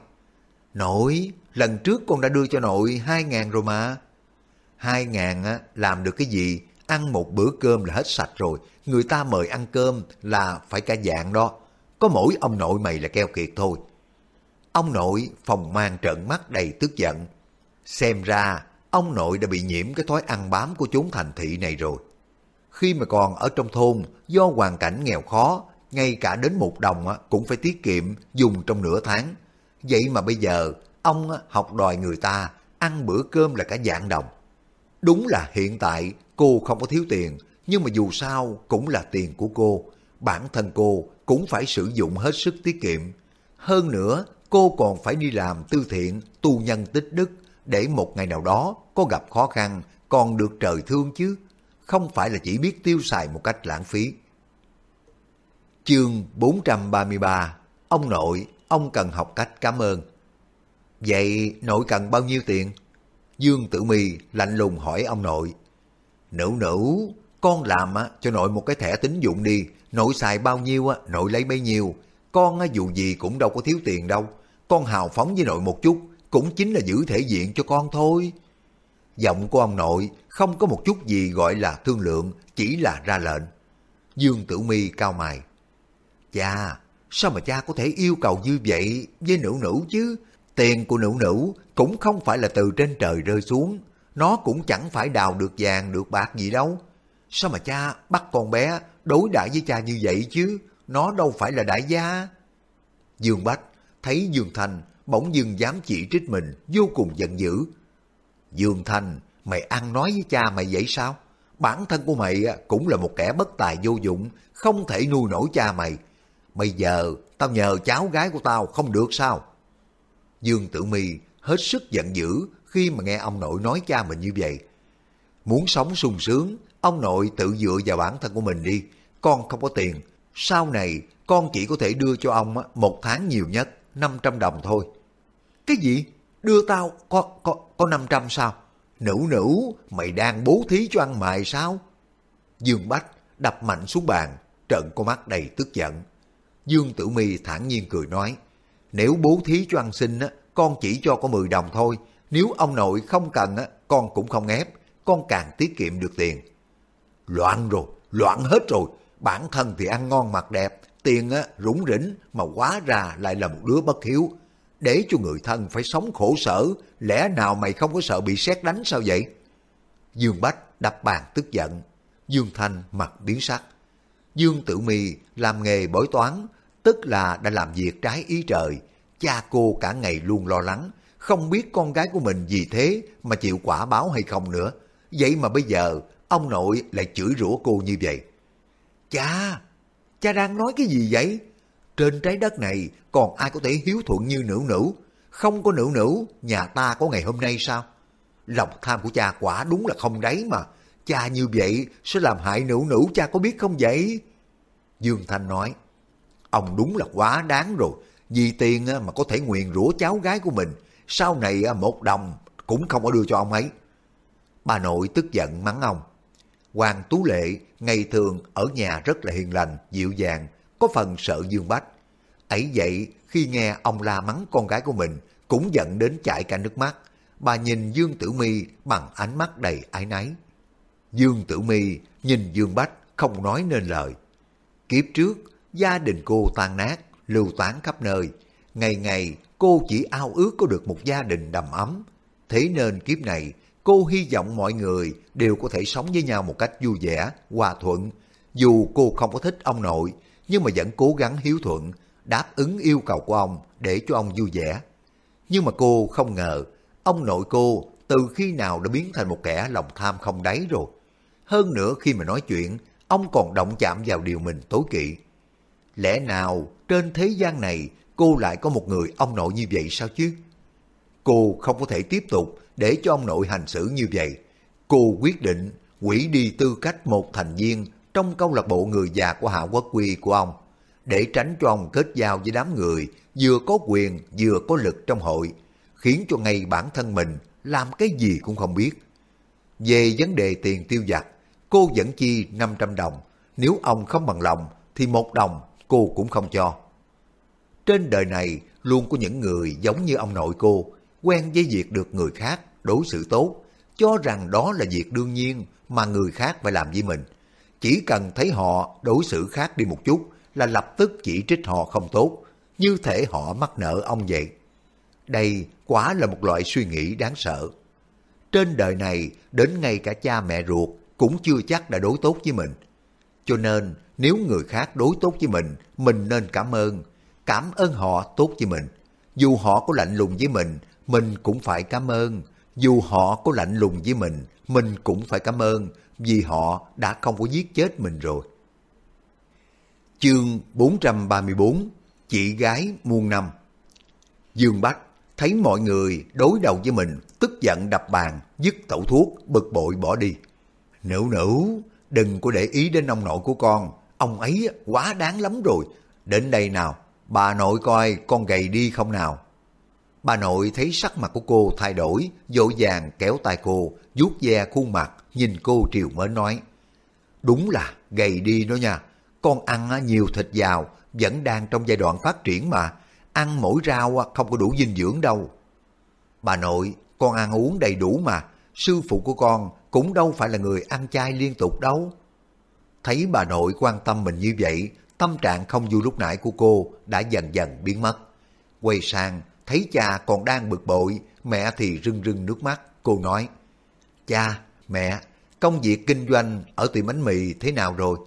Nội, lần trước con đã đưa cho nội hai ngàn rồi mà. Hai ngàn á, làm được cái gì? Ăn một bữa cơm là hết sạch rồi. Người ta mời ăn cơm là phải cả dạng đó. Có mỗi ông nội mày là keo kiệt thôi. Ông nội phòng mang trợn mắt đầy tức giận. Xem ra, ông nội đã bị nhiễm cái thói ăn bám của chốn thành thị này rồi. Khi mà còn ở trong thôn, do hoàn cảnh nghèo khó, ngay cả đến một đồng cũng phải tiết kiệm dùng trong nửa tháng. Vậy mà bây giờ, ông học đòi người ta ăn bữa cơm là cả dạng đồng. Đúng là hiện tại cô không có thiếu tiền, nhưng mà dù sao cũng là tiền của cô. Bản thân cô cũng phải sử dụng hết sức tiết kiệm. Hơn nữa, cô còn phải đi làm tư thiện, tu nhân tích đức, để một ngày nào đó có gặp khó khăn, còn được trời thương chứ. Không phải là chỉ biết tiêu xài một cách lãng phí. Chương 433 Ông nội, ông cần học cách cảm ơn. Vậy nội cần bao nhiêu tiền? Dương Tử Mi lạnh lùng hỏi ông nội. Nữ nữ, con làm cho nội một cái thẻ tín dụng đi, nội xài bao nhiêu á, nội lấy bấy nhiêu. Con á, dù gì cũng đâu có thiếu tiền đâu. Con hào phóng với nội một chút, cũng chính là giữ thể diện cho con thôi. Giọng của ông nội không có một chút gì gọi là thương lượng, chỉ là ra lệnh. Dương Tử Mi cao mày. Cha, sao mà cha có thể yêu cầu như vậy với nữ nữ chứ? Tiền của nữ nữ cũng không phải là từ trên trời rơi xuống. nó cũng chẳng phải đào được vàng được bạc gì đâu. Sao mà cha bắt con bé đối đãi với cha như vậy chứ, nó đâu phải là đại gia. Dương Bách thấy Dương Thành bỗng dưng dám chỉ trích mình, vô cùng giận dữ. Dương Thành mày ăn nói với cha mày vậy sao? Bản thân của mày cũng là một kẻ bất tài vô dụng, không thể nuôi nổi cha mày. Bây giờ tao nhờ cháu gái của tao không được sao? Dương Tử Mi hết sức giận dữ khi mà nghe ông nội nói cha mình như vậy. Muốn sống sung sướng, ông nội tự dựa vào bản thân của mình đi. Con không có tiền, sau này con chỉ có thể đưa cho ông một tháng nhiều nhất 500 đồng thôi. Cái gì? Đưa tao có, có, có 500 sao? Nữ nữ, mày đang bố thí cho ăn mày sao? Dương Bách đập mạnh xuống bàn, trận con mắt đầy tức giận. Dương Tử Mi thản nhiên cười nói, nếu bố thí cho ăn xin, con chỉ cho có 10 đồng thôi. Nếu ông nội không cần, con cũng không ép, con càng tiết kiệm được tiền. Loạn rồi, loạn hết rồi. Bản thân thì ăn ngon mặc đẹp, tiền rủng rỉnh mà quá ra lại là một đứa bất hiếu. Để cho người thân phải sống khổ sở, lẽ nào mày không có sợ bị xét đánh sao vậy? Dương Bách đập bàn tức giận, Dương Thanh mặt biến sắc. Dương Tử Mi làm nghề bói toán, tức là đã làm việc trái ý trời. Cha cô cả ngày luôn lo lắng, không biết con gái của mình vì thế mà chịu quả báo hay không nữa. Vậy mà bây giờ ông nội lại chửi rủa cô như vậy. Cha, cha đang nói cái gì vậy? Trên trái đất này còn ai có thể hiếu thuận như nữ nữ? Không có nữ nữ, nhà ta có ngày hôm nay sao? Lòng tham của cha quả đúng là không đấy mà. Cha như vậy sẽ làm hại nữ nữ cha có biết không vậy? Dương Thanh nói, ông đúng là quá đáng rồi. Vì tiền mà có thể nguyền rủa cháu gái của mình, sau này một đồng cũng không có đưa cho ông ấy. Bà nội tức giận mắng ông. Hoàng Tú Lệ ngày thường ở nhà rất là hiền lành, dịu dàng, có phần sợ Dương Bách. ấy vậy khi nghe ông la mắng con gái của mình cũng giận đến chảy cả nước mắt. Bà nhìn Dương Tử Mi bằng ánh mắt đầy ái náy. Dương Tử Mi nhìn Dương Bách không nói nên lời. Kiếp trước, gia đình cô tan nát, lưu tán khắp nơi. Ngày ngày cô chỉ ao ước có được một gia đình đầm ấm. Thế nên kiếp này cô hy vọng mọi người đều có thể sống với nhau một cách vui vẻ, hòa thuận. Dù cô không có thích ông nội, nhưng mà vẫn cố gắng hiếu thuận, đáp ứng yêu cầu của ông để cho ông vui vẻ. Nhưng mà cô không ngờ, ông nội cô từ khi nào đã biến thành một kẻ lòng tham không đáy rồi. Hơn nữa khi mà nói chuyện, ông còn động chạm vào điều mình tối kỵ. Lẽ nào trên thế gian này cô lại có một người ông nội như vậy sao chứ? Cô không có thể tiếp tục để cho ông nội hành xử như vậy. Cô quyết định quỷ đi tư cách một thành viên trong câu lạc bộ người già của Hạ Quốc Quy của ông, để tránh cho ông kết giao với đám người vừa có quyền vừa có lực trong hội, khiến cho ngay bản thân mình làm cái gì cũng không biết. Về vấn đề tiền tiêu vặt, cô vẫn chi 500 đồng, nếu ông không bằng lòng thì một đồng cô cũng không cho. Trên đời này luôn có những người giống như ông nội cô, quen với việc được người khác đối xử tốt, cho rằng đó là việc đương nhiên mà người khác phải làm với mình. Chỉ cần thấy họ đối xử khác đi một chút là lập tức chỉ trích họ không tốt, như thể họ mắc nợ ông vậy. Đây quả là một loại suy nghĩ đáng sợ. Trên đời này, đến ngay cả cha mẹ ruột cũng chưa chắc đã đối tốt với mình. Cho nên, nếu người khác đối tốt với mình, mình nên cảm ơn. Cảm ơn họ tốt với mình. Dù họ có lạnh lùng với mình, mình cũng phải cảm ơn. Dù họ có lạnh lùng với mình, mình cũng phải cảm ơn vì họ đã không có giết chết mình rồi. Chương 434 Chị gái muôn năm Dương Bách thấy mọi người đối đầu với mình, tức giận đập bàn, dứt tẩu thuốc, bực bội bỏ đi. Nữ nữ, đừng có để ý đến ông nội của con, ông ấy quá đáng lắm rồi. Đến đây nào, bà nội coi con gầy đi không nào. Bà nội thấy sắc mặt của cô thay đổi, dỗ dàng kéo tay cô, vuốt ve khuôn mặt, nhìn cô triều mến nói. Đúng là gầy đi đó nha, con ăn nhiều thịt vào, vẫn đang trong giai đoạn phát triển mà, ăn mỗi rau không có đủ dinh dưỡng đâu. Bà nội, con ăn uống đầy đủ mà, sư phụ của con cũng đâu phải là người ăn chay liên tục đâu. Thấy bà nội quan tâm mình như vậy, tâm trạng không vui lúc nãy của cô đã dần dần biến mất. Quay sang, thấy cha còn đang bực bội, mẹ thì rưng rưng nước mắt, cô nói, Cha, mẹ, công việc kinh doanh ở tiệm bánh mì thế nào rồi?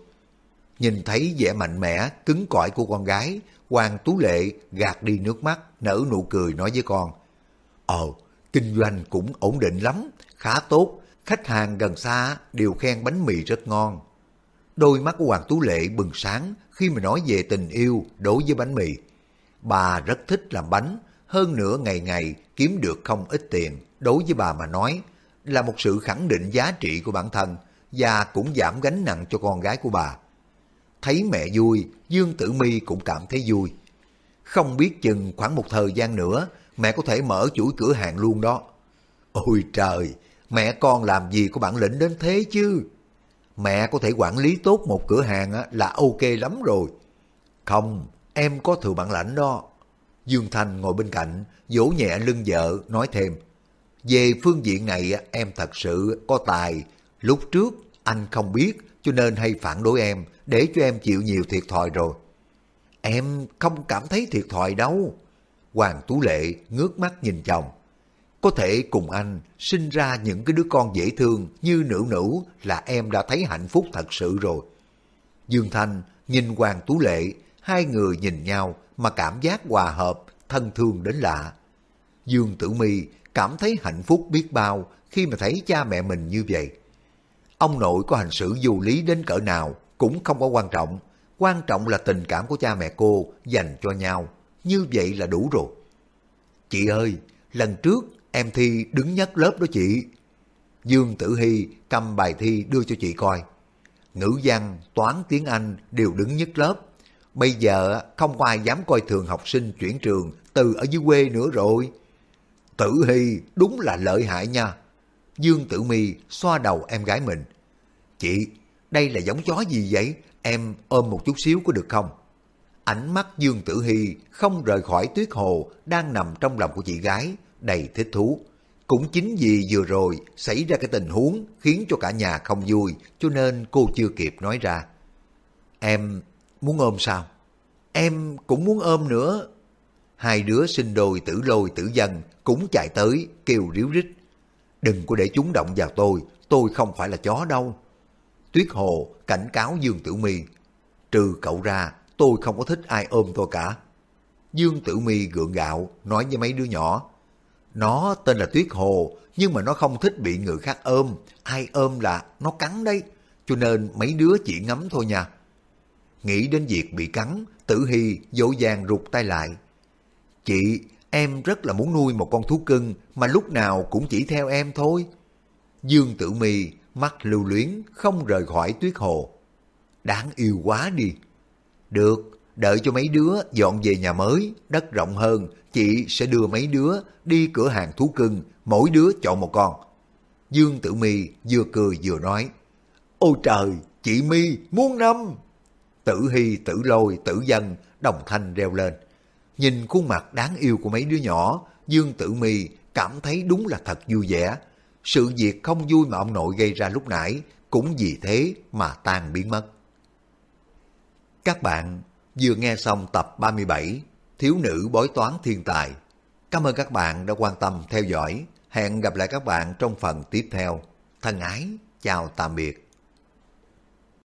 Nhìn thấy vẻ mạnh mẽ, cứng cỏi của con gái, Hoàng Tú Lệ gạt đi nước mắt, nở nụ cười nói với con. Ồ, kinh doanh cũng ổn định lắm, khá tốt, khách hàng gần xa đều khen bánh mì rất ngon. Đôi mắt của Hoàng Tú Lệ bừng sáng khi mà nói về tình yêu đối với bánh mì. Bà rất thích làm bánh, hơn nữa ngày ngày kiếm được không ít tiền. Đối với bà mà nói là một sự khẳng định giá trị của bản thân và cũng giảm gánh nặng cho con gái của bà. Thấy mẹ vui, Dương Tử Mi cũng cảm thấy vui. Không biết chừng khoảng một thời gian nữa mẹ có thể mở chuỗi cửa hàng luôn đó. Ôi trời, mẹ con làm gì có bản lĩnh đến thế chứ? Mẹ có thể quản lý tốt một cửa hàng là ok lắm rồi. Không, em có thừa bản lãnh đó. Dương Thanh ngồi bên cạnh, vỗ nhẹ lưng vợ, nói thêm. Về phương diện này em thật sự có tài. Lúc trước anh không biết cho nên hay phản đối em để cho em chịu nhiều thiệt thòi rồi. Em không cảm thấy thiệt thòi đâu. Hoàng Tú Lệ ngước mắt nhìn chồng. Có thể cùng anh sinh ra những cái đứa con dễ thương như nữ nữ là em đã thấy hạnh phúc thật sự rồi. Dương Thanh nhìn Hoàng Tú Lệ, hai người nhìn nhau mà cảm giác hòa hợp, thân thương đến lạ. Dương Tử Mi cảm thấy hạnh phúc biết bao khi mà thấy cha mẹ mình như vậy. Ông nội có hành xử dù lý đến cỡ nào cũng không có quan trọng. Quan trọng là tình cảm của cha mẹ cô dành cho nhau. Như vậy là đủ rồi. Chị ơi, lần trước em thi đứng nhất lớp đó chị. Dương Tử Hy cầm bài thi đưa cho chị coi. Ngữ văn, toán, tiếng Anh đều đứng nhất lớp. Bây giờ không có ai dám coi thường học sinh chuyển trường từ ở dưới quê nữa rồi. Tử Hy đúng là lợi hại nha. Dương Tử Mi xoa đầu em gái mình. Chị, đây là giống chó gì vậy? Em ôm một chút xíu có được không? Ánh mắt Dương Tử Hy không rời khỏi tuyết hồ đang nằm trong lòng của chị gái, đầy thích thú. Cũng chính vì vừa rồi xảy ra cái tình huống khiến cho cả nhà không vui, cho nên cô chưa kịp nói ra. Em muốn ôm sao? Em cũng muốn ôm nữa. Hai đứa sinh đôi tử lôi tử dân cũng chạy tới kêu ríu rít. Đừng có để chúng động vào tôi, tôi không phải là chó đâu. Tuyết Hồ cảnh cáo Dương Tử Mi, trừ cậu ra, tôi không có thích ai ôm tôi cả. Dương Tử Mi gượng gạo nói với mấy đứa nhỏ, nó tên là Tuyết Hồ, nhưng mà nó không thích bị người khác ôm, ai ôm là nó cắn đấy, cho nên mấy đứa chỉ ngắm thôi nha. Nghĩ đến việc bị cắn, Tử Hy dỗ dàng rụt tay lại. Chị, em rất là muốn nuôi một con thú cưng mà lúc nào cũng chỉ theo em thôi. Dương Tử Mi mắt lưu luyến không rời khỏi tuyết hồ. Đáng yêu quá đi. Được, đợi cho mấy đứa dọn về nhà mới, đất rộng hơn, chị sẽ đưa mấy đứa đi cửa hàng thú cưng, mỗi đứa chọn một con. Dương Tử Mi vừa cười vừa nói, Ôi trời, chị Mi muốn năm. Tử Hy, Tử Lôi, Tử Dân đồng thanh reo lên. Nhìn khuôn mặt đáng yêu của mấy đứa nhỏ, Dương Tử Mi cảm thấy đúng là thật vui vẻ. Sự việc không vui mà ông nội gây ra lúc nãy cũng vì thế mà tan biến mất. Các bạn vừa nghe xong tập 37 Thiếu nữ bói toán thiên tài. Cảm ơn các bạn đã quan tâm theo dõi. Hẹn gặp lại các bạn trong phần tiếp theo. Thân ái, chào tạm biệt.